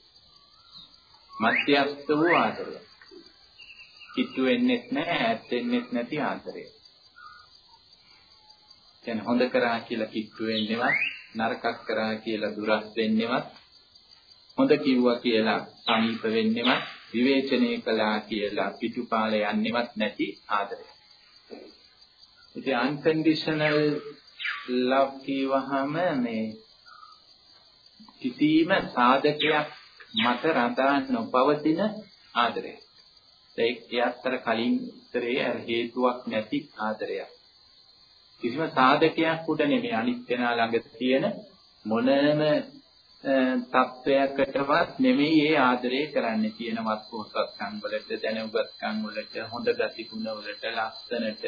මධ්‍යස්ථ වූ ආදරය. කිට්ටු වෙන්නෙත් නැහැ, ඈත් වෙන්නෙත් නැති ආදරය. කියන්නේ හොඳ කරා කියලා කිට්ටු වෙන්නේවත්, නරකක් කරා කියලා දුරස් වෙන්නේවත්, හොඳ කිව්වා කියලා සමීප වෙන්නේවත්, විවේචනය කළා කියලා පිටුපාල යන්නේවත් නැති ආදරය. ඉතින් unconditional love කියවහම මේ කිසිම සාධකයක් මත රඳා නොපවතින ආදරය. ඒ අතර කලින් උත්තරේ හේතුවක් නැති ආදරයක්. කිසිම සාධකයක් උඩ නෙමෙයි අනිත් කෙනා ළඟ තියෙන මොනම තත්වයකටවත් නෙමෙයි ඒ ආදරය කරන්නේ තියෙන වස්තුසත්කම් වලට දැනුගත්කම් වලට හොඳ ගති ගුණ වලට ලස්සනට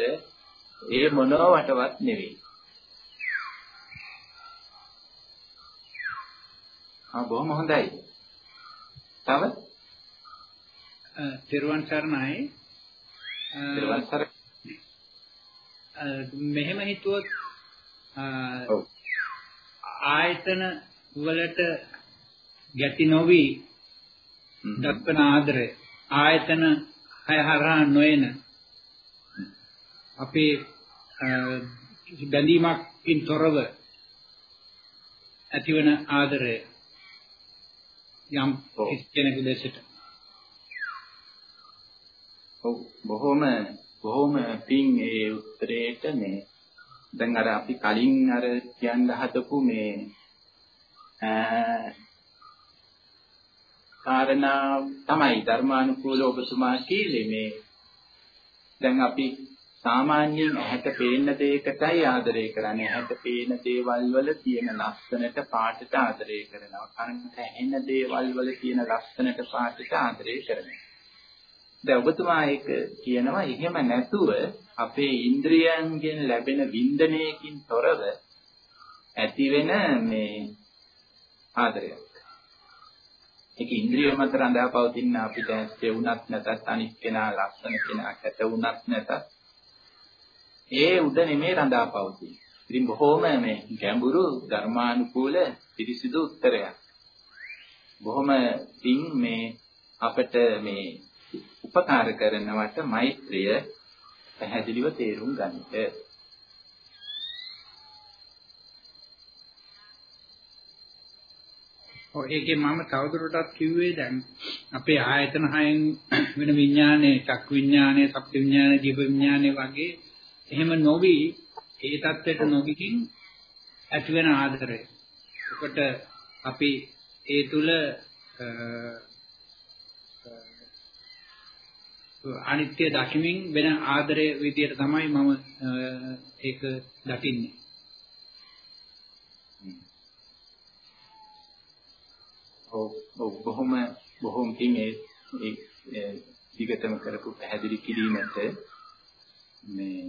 ඒ මොනවටවත් නෙවෙයි. ආ බොහොම හොඳයි. තව තිරුවන් සරණයි. තිරුවන් සරණයි. මෙහෙම හිතුවොත් ආයතන වලට ගැති නොවි දක්වන ආදරය ආයතන හය හරහා නොයන අපේ බැඳීමකින් තොරව ඇතිවන ආදරය යම් කෙනෙකු දෙසට. ඔව්. බොහොම බොහොම පිං ඒ උත්තරේට මේ දැන් අර අපි කලින් අර කියන්න හදපු මේ කාරණා තමයි ධර්මානුකූල ඔබතුමා කීලේ මේ දැන් අපි සාමාන්‍යයෙන් ඇහැට පේන දෙයකටයි ආදරය කරන්නේ. ඇහැට පේන දේවල් වල තියෙන ලස්සනට පාටට ආදරය කරනවා. කනට ඇහෙන දේවල් වල තියෙන ලස්සනට පාටට ආදරය කරනවා. දැන් ඔබතුමා ඒක කියනවා එහෙම නැතුව අපේ ඉන්ද්‍රියයන්ගෙන් ලැබෙන වින්දනයකින් තොරව ඇතිවෙන මේ ආදරයක්. ඒක ඉන්ද්‍රිය මත රඳා පවතින අපිට ඇස්සේ වුණත් නැතත් අනිත් කෙනා ලස්සන කෙනා කැත වුණත් නැතත් ඒ උඩ නෙමේ රඳා පවතින. ඉතින් බොහොම මේ ගැඹුරු ධර්මානුකූල පිරිසිදු උත්තරයක්. බොහොම පිං මේ අපට මේ උපකාර කරනවට මෛත්‍රිය පැහැදිලිව තේරුම් ගන්නට. ඔව් ඒකේ මම තවදුරටත් කිව්වේ දැන් අපේ ආයතන හයෙන් වෙන විඥානයේ චක් විඥානයේ සප්ත විඥානයේ ජීව විඥානයේ වගේ එහෙම නොවි ඒ தත්වෙට නොගිකින් ඇති වෙන ආදරය. එතකොට අපි ඒ තුල අනිත්‍ය දකිමින් වෙන ආදරයේ විදියට තමයි මම ඒක දකින්නේ. ඔව් ඔව් බොහොම බොහොම පිං ඒ ඒ දිගටම කරපු පැහැදිලි කිරීමට මේ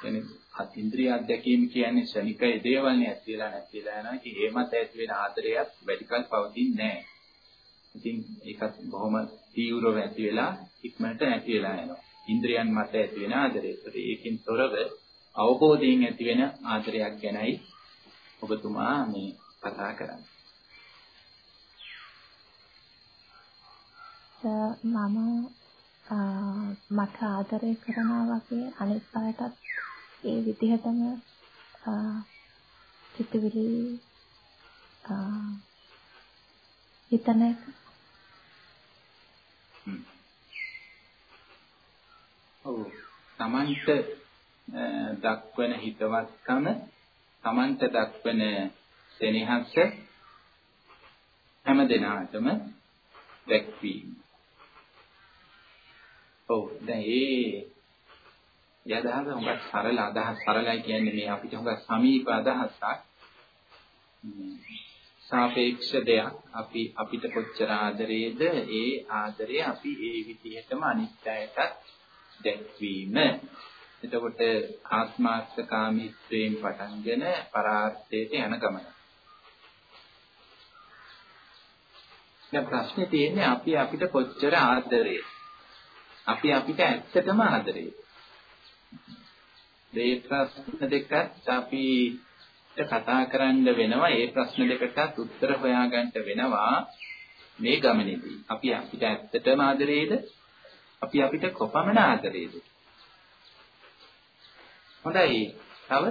කියන්නේ ඉන්ද්‍රිය අධ්‍යක්ීම් කියන්නේ ශනික දේවල් නේ ඇතිලා නැතිලා යනවා. ඉතින් ඒ මත ඇති වෙන ආදරයක් වැඩිකල් පවතින්නේ නැහැ. ඉතින් ඒකත් බොහොම තීව්‍රව ඇති වෙලා ඉක්මනට නැති වෙලා යනවා. ඉන්ද්‍රියන් මත ඇති වෙන ආදරය. ඒකෙන් තොරව අවබෝධයෙන් ඇති වෙන ආදරයක් ගැනයි ඔබතුමා මේ කතා කරන්නේ. මම මට ආදරය කරනවා වගේ අනිත් අයටත් ඒ විදිහටම චිතවිලි හිතන එක. ඔව්. තමන්ට දක්වන හිතවත්කම තමන්ට දක්වන සෙනෙහස හැම දිනාටම දැක්වීම. ඔව්. දැන් ඒ යදහස හුඟක් සරල අදහස් සරලයි කියන්නේ මේ අපිට හුඟක් සමීප අදහසක්. සාපේක්ෂ දෙයක් අපි අපිට කොච්චර ආදරේද ඒ ආදරය අපි ඒ විදිහටම අනිත් අයටත් දැක්වීම. එතකොට ආත්මාර්ථකාමීත්වයෙන් පටන්ගෙන පරාර්ථයට යන ගමන. දැන් ප්‍රශ්නේ තියෙන්නේ අපි අපිට කොච්චර ආදරේද? අපි අපිට ඇත්තටම ආදරේද? මේ ප්‍රශ්න දෙකත් අපි කතා කරන්න වෙනවා. ඒ ප්‍රශ්න දෙකටත් උත්තර හොයාගන්න වෙනවා මේ ගමනේදී. අපි අපිට ඇත්තටම ආදරේද? අපි අපිට කොපමණ ආදරේද? හොඳයි. තව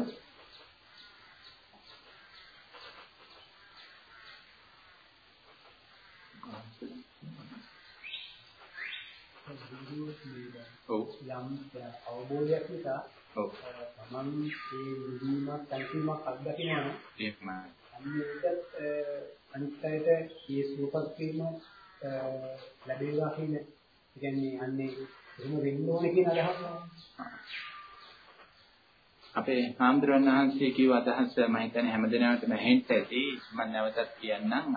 ඔව් යම් අවබෝධයක් නිසා ඔව්. තමන් ඒ නිවීමක් සංකීමක් අත්දකිනවා. නම් එහෙමයි. අන්න ඒකත් අනිත් අයට මේ සූපත් වීම ලැබේවා කියන ඒ කියන්නේ අන්නේ එහෙම වෙන්න ඕනේ කියන අදහස. අපේ හාමුදුරන් වහන්සේ කිව්ව අදහස මම හිතන්නේ හැමදෙනාටම ඇහෙන්න ඇති. මම නැවතත් කියන්නම්.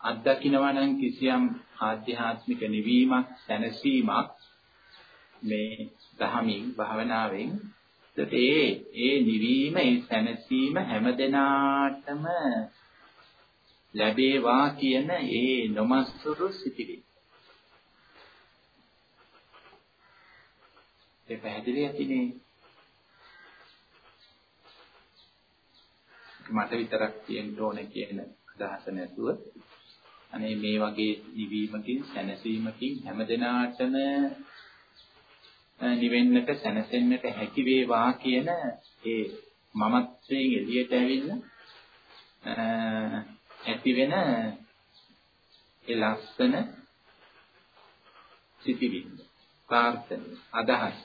අත්දකින්නවා නම් කිසියම් ආධ්‍යාත්මික නිවීමක් සැනසීමක් මේ දහමින් භාවනාවෙන් ඒ ඒ නිවීම ඒ සැනසීම හැමදෙනාටම ලැබේවා කියන ඒ නොමස්සුරු සිටිවිලි. ඒ පැහැදිලි ඇතිනේ. මට විතරක් තියෙන්න ඕනේ කියන අදහස නැතුව අනේ මේ වගේ නිවීමකින් සැනසීමකින් හැමදෙනාටම නිවෙන්නට සැනසෙන්නට හැකි වේවා කියන ඒ මමත්වයෙන් එළියට ඇවිල්ලා ඇති වෙන ඒ ලස්සන සිටිවිල්ල ප්‍රාර්ථන අදහස.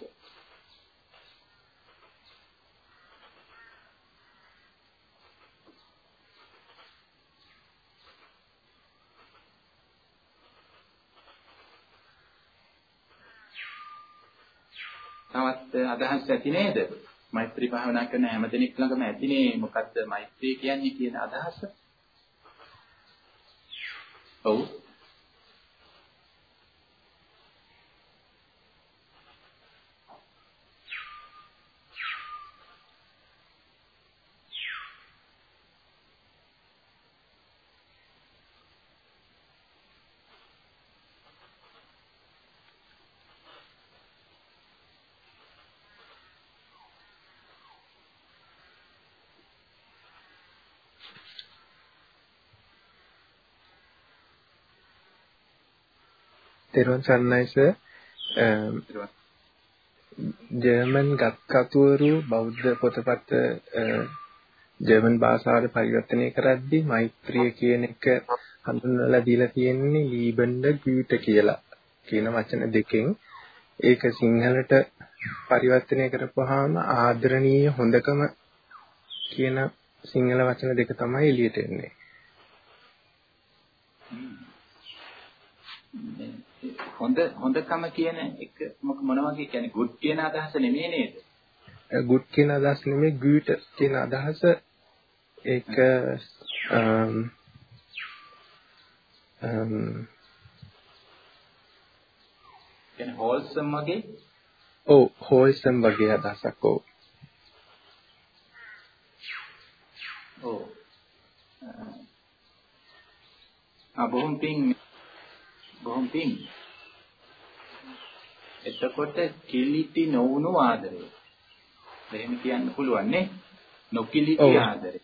තවත් අදහස් ඇති නේද? මෛත්‍රී භාවනා කරන හැම දෙනෙක් ළඟම ඇතිනේ මොකද්ද මෛත්‍රී කියන්නේ කියන අදහස? ඔව්. තෙරුවන් සරණයි සර්. ජර්මන් ගත්කතුවරු බෞද්ධ පොතපත ජර්මන් භාෂාවට පරිවර්තනය කරද්දී මෛත්‍රිය කියන එක හඳුන්වලා දීලා තියෙන්නේ ලීබන්ඩ ග්විට කියලා කියන වචන දෙකෙන් ඒක සිංහලට පරිවර්තනය කරපුවාම ආදරණීය හොඳකම කියන සිංහල වචන දෙක තමයි එළියට එන්නේ. හොඳ හොඳකම කියන එක මොන වගේ කියන්නේ good කියන අදහස නෙමෙයි නේද? good කියන අදහස නෙමෙයි good කියන අදහස. ඒක කියන්නේ wholesome වගේ? ඔව් wholesome වගේ අදහසක් ඔව්. ඔව්. ආ බොහොම පිං බොහොම පිං එතකොට කිලිටි නොවුණු ආදරය. එහෙම කියන්න පුළුවන් නේ. නොකිලිටි ආදරය.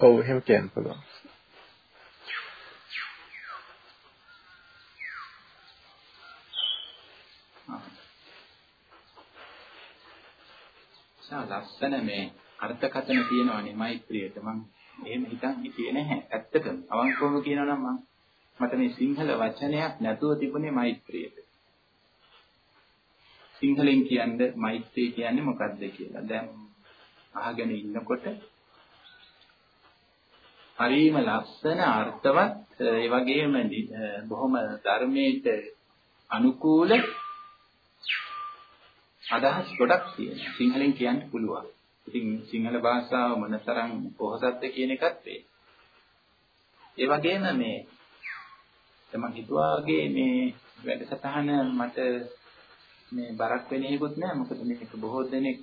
ඔව් එහෙම කියන්න පුළුවන්. ලස්සන මේ අර්ථකථන තියෙනවානේ මෛත්‍රියට මම එහෙම හිතන් හිතියේ නැහැ ඇත්තටම අවංකවම කියනවා නම් මම මට මේ සිංහල වචනයක් නැතුව තිබුණේ මෛත්‍රියට සිංහලෙන් කියන්නේ මෛත්‍රී කියන්නේ මොකක්ද කියලා. දැන් අහගෙන ඉන්නකොට හරිම ලස්සන අර්ථවත් ඒ වගේම බොහොම ධර්මයට අනුකූල අදහස් ගොඩක් තියෙනවා. සිංහලෙන් කියන්න පුළුවන්. ඉතින් සිංහල භාෂාව මොනතරම් පොහසත්ද කියන එකත් වේ. ඒ වගේම මේ මම හිතුවාගේ මේ වැඩසටහන මට මේ බරක් වෙන හේකුත් නෑ. මොකද මේක බොහෝ දෙනෙක්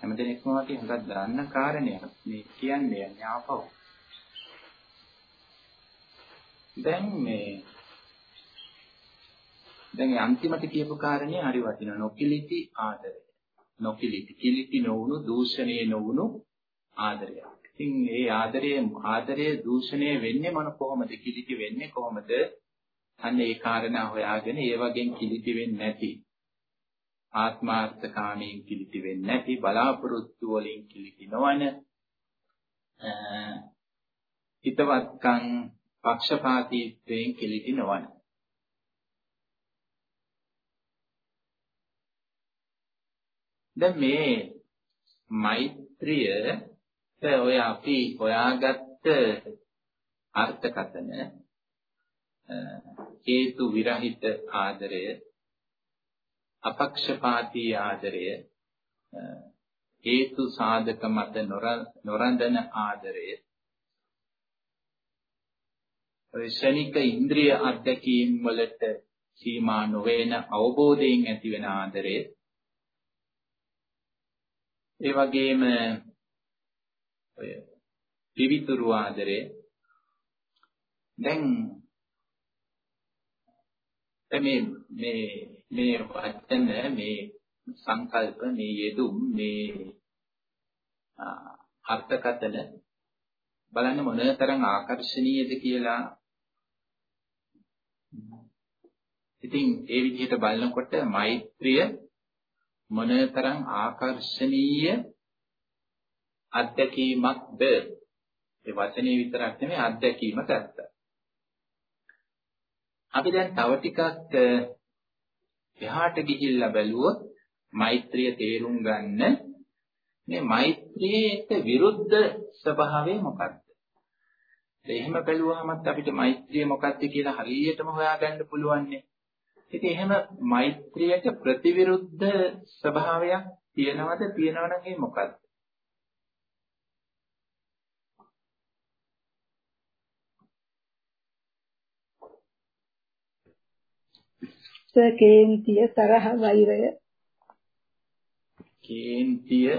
හැම දෙනෙක්ම වගේ හුඟක් දන්න කාරණයක්. මේ කියන්නේ යන්නේ ආපහු. දැන් මේ දැන් අන්තිමට කියපු කාරණේ හරි වටිනවා. නොකිලිටි ආදරය. නොකිලිටි කිලිටි නොවුණු දූෂණේ නොවුණු ආදරය ඉතින් ඒ ආදරයේ ආදරයේ දූෂණය වෙන්නේ මොන කොහොමද? කිලිටි වෙන්නේ කොහොමද? අන්න ඒ කාරණා හොයාගෙන ඒ වගේ කිලිටි වෙන්නේ නැති. ආත්මාර්ථකාමීන් කිලිටි වෙන්නේ නැති බලාපොරොත්තු වලින් කිලිටි නොවන හිතවත්කම් පක්ෂපාතීත්වයෙන් කිලිටි නොවන. දැන් මේ මෛත්‍රිය ඔය අපි හොයාගත්ත අර්ථකතන හේතු විරහිත ආදරය අපක්ෂපාතී ආදරය හේතු සාධක මත නොරඳන ආදරය ශනික ඉන්ද්‍රිය අධ්‍යක්ීම් වලට සීමා නොවන අවබෝධයෙන් ඇතිවෙන ආදරය. ඒ වගේම ඔය පිවිතුරු ආදරය. දැන් මේ මේ මේ වචන මේ සංකල්ප මේ යෙදුම් මේ අර්ථකතන බලන්න මොනතරම් ආකර්ශනීයද කියලා ඉතින් ඒ විදිහට බලනකොට මෛත්‍රිය මොනතරම් ආකර්ශනීය අත්දැකීමක්ද ඒ වචනේ විතරක් නෙමෙයි අත්දැකීම ගත්තා. අපි දැන් තව ටිකක් එහාට ගිහිල්ලා බැලුවොත් මෛත්‍රිය තේරුම් ගන්න මේ මෛත්‍රියට විරුද්ධ ස්වභාවය මොකක්ද? එහෙම බැලුවාමත් අපිට මෛත්‍රිය මොකක්ද කියලා හරියටම හොයාගන්න පුළුවන්නේ. ඉතින් එහෙම මෛත්‍රියට ප්‍රතිවිරුද්ධ ස්වභාවයක් තියෙනවද තියෙනවනම් ඒ මොකක්ද? කේන්තිය තරහ වෛරය. කේන්තිය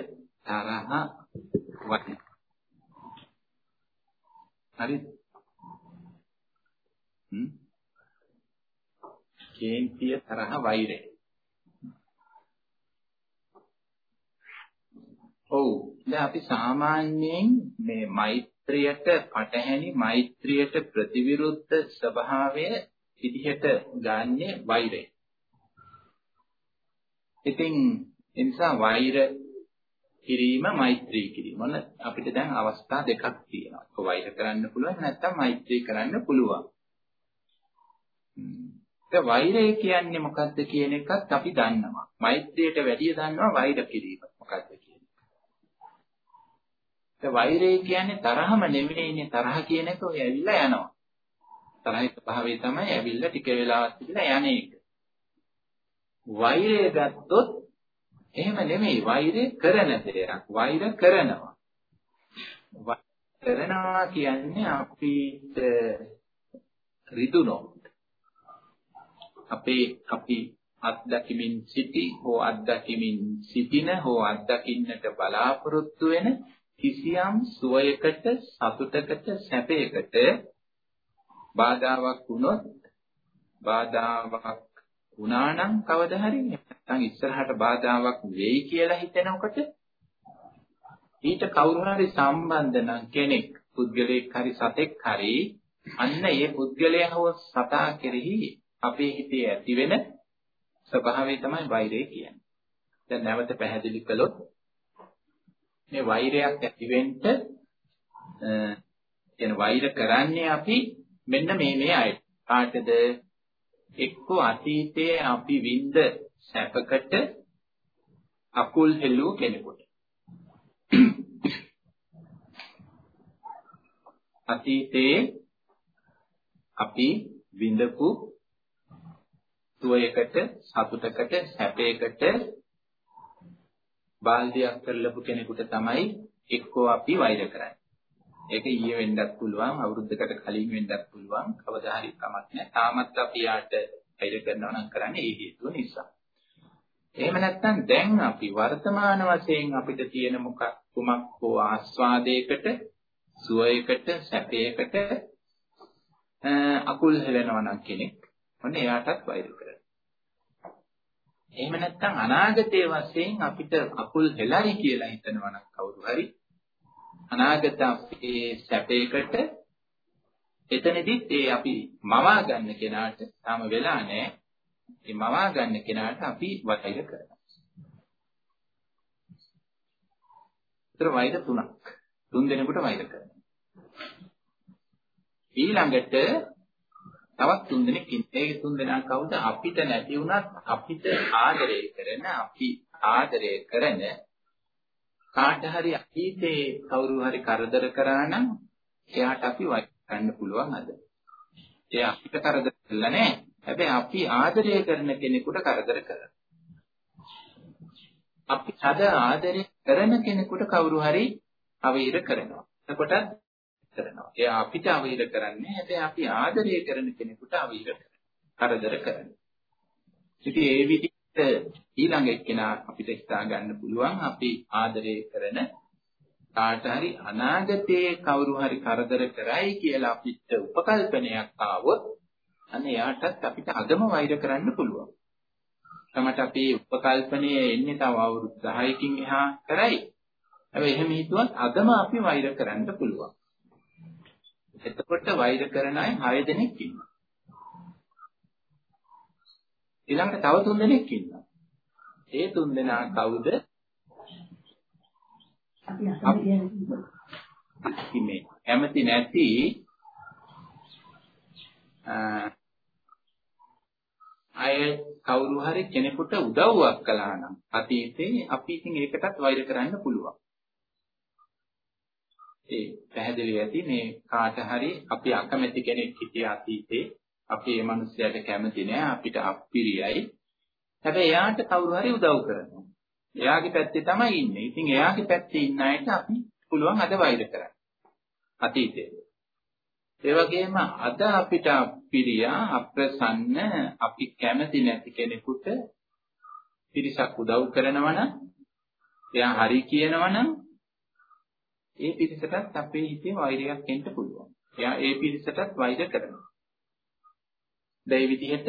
තරහ වෛරය. හරිද හ්ම්. කේන්තිය තරහ වෛරය. ඔව්. දැන් අපි සාමාන්‍යයෙන් මේ මෛත්‍රියට පටහැනි මෛත්‍රියට ප්‍රතිවිරුද්ධ ස්වභාවය විදිහට ගන්නෙ වෛරය. ඉතින් ඒ නිසා වෛර කිරීම මෛත්‍රී කිරීම. මොන අපිට දැන් අවස්ථා දෙකක් තියෙනවා. ඒක වෛර කරන්න පුළුවන් නැත්නම් මෛත්‍රී කරන්න පුළුවන්. ඒක වෛරය කියන්නේ මොකක්ද කියන එකත් අපි දන්නවා. මෛත්‍රියට වැඩිය දන්නවා වෛර කිරීම මොකක්ද කියන එක. ඒ වෛරය කියන්නේ තරහම නෙමෙයිනේ තරහ කියන එක ඔය ඇවිල්ලා යනවා. තරහේ ස්වභාවය තමයි ඇවිල්ලා ටික වෙලාවක් තිබිලා යන්නේ. වෛරය ගත්තොත් එහෙම නෙමෙයි වෛරය කරන දෙයක්. වෛර කරනවා. කරනවා කියන්නේ අපිට රිදුනොත් අපේ අපි අත්දැකීමින් සිටි හෝ අත්දැකීමින් සිටින හෝ අත්දකින්නට බලාපොරොත්තු වෙන කිසියම් සුවයකට සතුටකට සැපයකට බාධාවක් වුණොත් බාධාවක් වුණා නම් කවදා හරි නැත්නම් ඉස්සරහට බාධාවක් වෙයි කියලා හිතනකොට ඊට කවුරු හරි සම්බන්ධ නම් කෙනෙක් පුද්ගලයෙක් හරි සතෙක් හරි අන්න ඒ පුද්ගලයා හෝ සතා කෙරෙහි අපේ හිතේ ඇති වෙන ස්වභාවය තමයි වෛරය කියන්නේ. දැන් නැවත පැහැදිලි කළොත් මේ වෛරයක් ඇති වෙන්න කියන වෛර කරන්නේ අපි මෙන්න මේ මේ අය. කාටද එක්ක අතීතයේ අපි විඳ සැපකට අකුල් හෙළුව කෙනෙකුට. අතීතයේ අපි විඳපු සුවයකට සතුටකට සැපයකට බාල්දියක් කරලපු කෙනෙකුට තමයි එක්කෝ අපි වෛර කරන්නේ. ඒක ඊයේ වෙන්නත් පුළුවන් අවුරුද්දකට කලින් වෙන්නත් පුළුවන් කවදා හරි කමක් නැහැ. තාමත් අපි යාට වෛර කරනවා නම් කරන්නේ ඒ හේතුව නිසා. එහෙම නැත්නම් දැන් අපි වර්තමාන වශයෙන් අපිට තියෙන මොකක් කුමක් හෝ ආස්වාදයකට සුවයකට සැපයකට අකුල් හෙලනවා නම් කෙනෙක් ඔන්න එයාටත් වෛර කරනවා. එහෙම නැත්නම් අනාගතයේ වශයෙන් අපිට අකුල් හෙලයි කියලා හිතනවා නම් කවුරු හරි අනාගත අපේ සැපයකට එතනදිත් ඒ අපි මවා ගන්න කෙනාට තාම වෙලා නැහැ. ඒ මවා ගන්න කෙනාට අපි වෛර කරනවා. ඒතර වෛර තුනක්. තුන් දෙනෙකුට වෛර කරනවා. ඊළඟට තවත් තුන් දෙනෙක් ඉන්නේ. ඒ තුන් දෙනා කවුද? අපිට නැති වුණත් අපිට ආදරය කරන, අපි ආදරය කරන කාට හරි අතීතේ කවුරු හරි කරදර කරා නම් එයාට අපි වෛර කරන්න පුළුවන් අද. ඒ අපිට කරදර කළා නෑ. හැබැයි අපි ආදරය කරන කෙනෙකුට කරදර කරනවා. අපි අද ආදරය කරන කෙනෙකුට කවුරු හරි අවීර කරනවා. එතකොට කරනවා. එයා අපිට අවීර කරන්නේ හැබැයි අපි ආදරය කරන කෙනෙකුට අවීර කරදර කරනවා. ඉතින් ඒ විදිහට ඊළඟ එක්කෙනා අපිට හිතා ගන්න පුළුවන් අපි ආදරය කරන කාට හරි අනාගතයේ කවුරු හරි කරදර කරයි කියලා අපිට උපකල්පනයක් ආවොත් අනේ යාටත් අපිට අදම වෛර කරන්න පුළුවන්. තමට අපි උපකල්පනයේ එන්නේ තව අවුරුදු 10කින් එහා කරයි. හැබැයි එහෙම හිතුවත් අදම අපි වෛර කරන්න පුළුවන්. එතකොට වෛර කරන අය 6 දෙනෙක් ඉන්නවා. ඊළඟට තව 3 දෙනෙක් ඉන්නවා. ඒ 3 දෙනා කවුද? අපි මේ කැමති නැති අය කවුරු හරි කෙනෙකුට උදව්වක් කළා නම් අතීතේ අපි ඉතින් ඒකටත් වෛර කරන්න පුළුවන්. ඒ පැහැදිලි ඇති මේ කාට හරි අපි අකමැති කෙනෙක් හිටිය අතීතේ අපි ඒ මනුස්සයාට කැමති නෑ අපිට අප්පිරියයි. හැබැයි එයාට කවුරු හරි උදව් කරනවා. එයාගේ පැත්තේ තමයි ඉන්නේ. ඉතින් එයාගේ පැත්තේ ඉන්න අයට අපි පුළුවන් අද වෛර කරන්න. අතීතේ. ඒ වගේම අද අපිට පිරියා අප්‍රසන්න අපි කැමති නැති කෙනෙකුට පිරිසක් උදව් කරනවා නම් එයා හරි කියනවා නම් ඒ පිරිසටත් අපේ හිතේ වෛරයක් එන්න පුළුවන්. එයා ඒ පිරිසටත් වෛර කරනවා. දැන් මේ විදිහට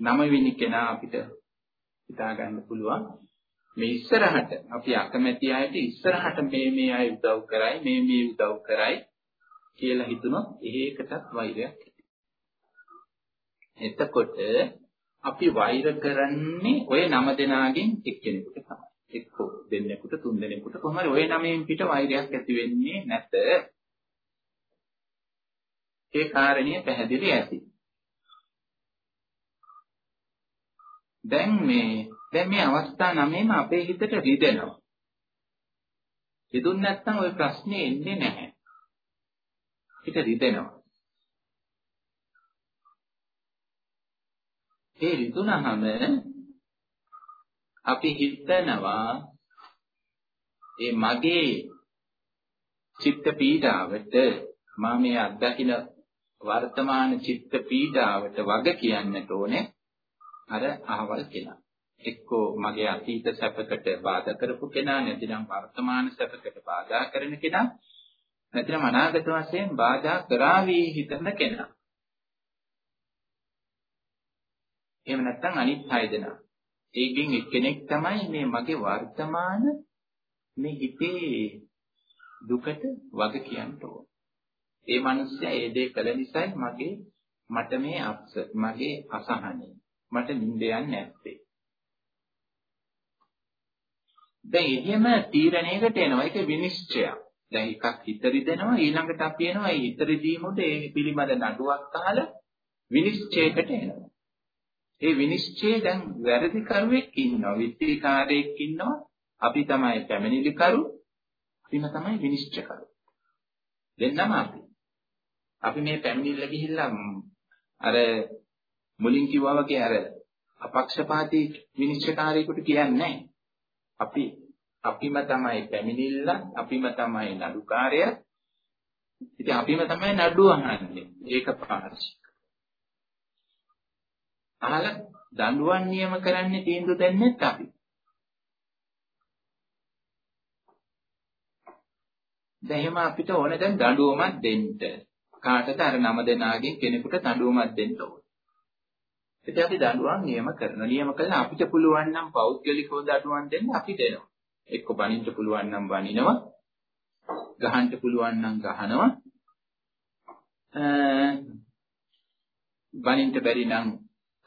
නවවෙනි කෙනා අපිට හිතා ගන්න පුළුවන්. මේ ඉස්සරහට අපි අකමැති අයට ඉස්සරහට මේ මේ අය උදව් කරයි මේ මේ උදව් කරයි කියලා හිතුනොත් ඒකටත් වෛරයක් එතකොට අපි වෛර කරන්නේ ওই නම දෙනාගෙන් එක්කෙනෙකුට තමයි. එක්කෝ දෙන්නෙකුට තුන් දෙනෙකුට කොහොම හරි ওই නමෙන් පිට වෛරයක් ඇති වෙන්නේ නැත. ඒ කාරණිය පැහැදිලි ඇති. දැන් මේ දැන් මේ අවස්ථා නමේම අපේ හිතට රිදෙනවා. රිදුන් නැත්නම් ওই ප්‍රශ්නේ එන්නේ නැහැ. හිත රිදෙනවා. ඒ රිදුනහම අපි හිතනවා ඒ මගේ චිත්ත පීඩාවට මා මේ අත්දකින වර්තමාන චිත්ත පීඩාවට වග කියන්නට ඕනේ අර අහවල් කෙනා. එක්කෝ මගේ අතීත සැපකට බාධා කරපු කෙනා නැතිනම් වර්තමාන සැපකට බාධා කරන කෙනා නැතිනම් අනාගත වශයෙන් බාධා කරાવી හිතන කෙනා. එහෙම නැත්නම් අනිත් හය දෙනා. ඒකෙන් එක්කෙනෙක් තමයි මේ මගේ වර්තමාන මේ හිතේ දුකට වග කියන්න ඕන. ඒ මිනිස්සයා ඒ දේ කළ නිසායි මගේ මට මේ අප්ස මගේ අසහනය මට නිින්ද යන්නේ නැත්තේ. දැන් එහෙම තීරණයකට එනවා ඒක විනිශ්චයක්. දැන් එකක් හිතරි දෙනවා ඊළඟට අපි එනවා ඒ හිතරිදීම උඩ ඒ පිළිබඳ නඩුවක් අහලා විනිශ්චයකට එනවා. ඒ විනිශ්චය දැන් වැරදි කරුවෙක් ඉන්නවා විත්තිකාරයෙක් ඉන්නවා අපි තමයි පැමිණිලි කරු අපිම තමයි විනිශ්චය කරු. දෙන්නම අපි. අපි මේ පැමිණිල්ල ගිහිල්ලා අර මුලින් කිව්වා වගේ අර අපක්ෂපාතී විනිශ්චයකාරයෙකුට කියන්නේ අපි අපිම තමයි පැමිණිල්ල අපිම තමයි නඩුකාරය. ඉතින් අපිම තමයි නඩුව අහන්නේ. ඒක පාර්ශික අහලා දඬුවම් නියම කරන්නේ තීන්දුව දෙන්නෙත් අපි. දැන් එහෙම අපිට ඕන දැන් දඬුවමක් දෙන්න. කාටද අර නම දෙනාගෙන් කෙනෙකුට දඬුවමක් දෙන්න ඕන? ඉතින් අපි දඬුවම් නියම කරනවා. නියම කළා අපිට පුළුවන් නම් පෞද්ගලිකව දඬුවම් දෙන්න අපි දෙනවා. එක්ක බනින්න පුළුවන් නම් බනිනවා. ගහන්න පුළුවන් නම් ගහනවා. බනින්න බැරි නම්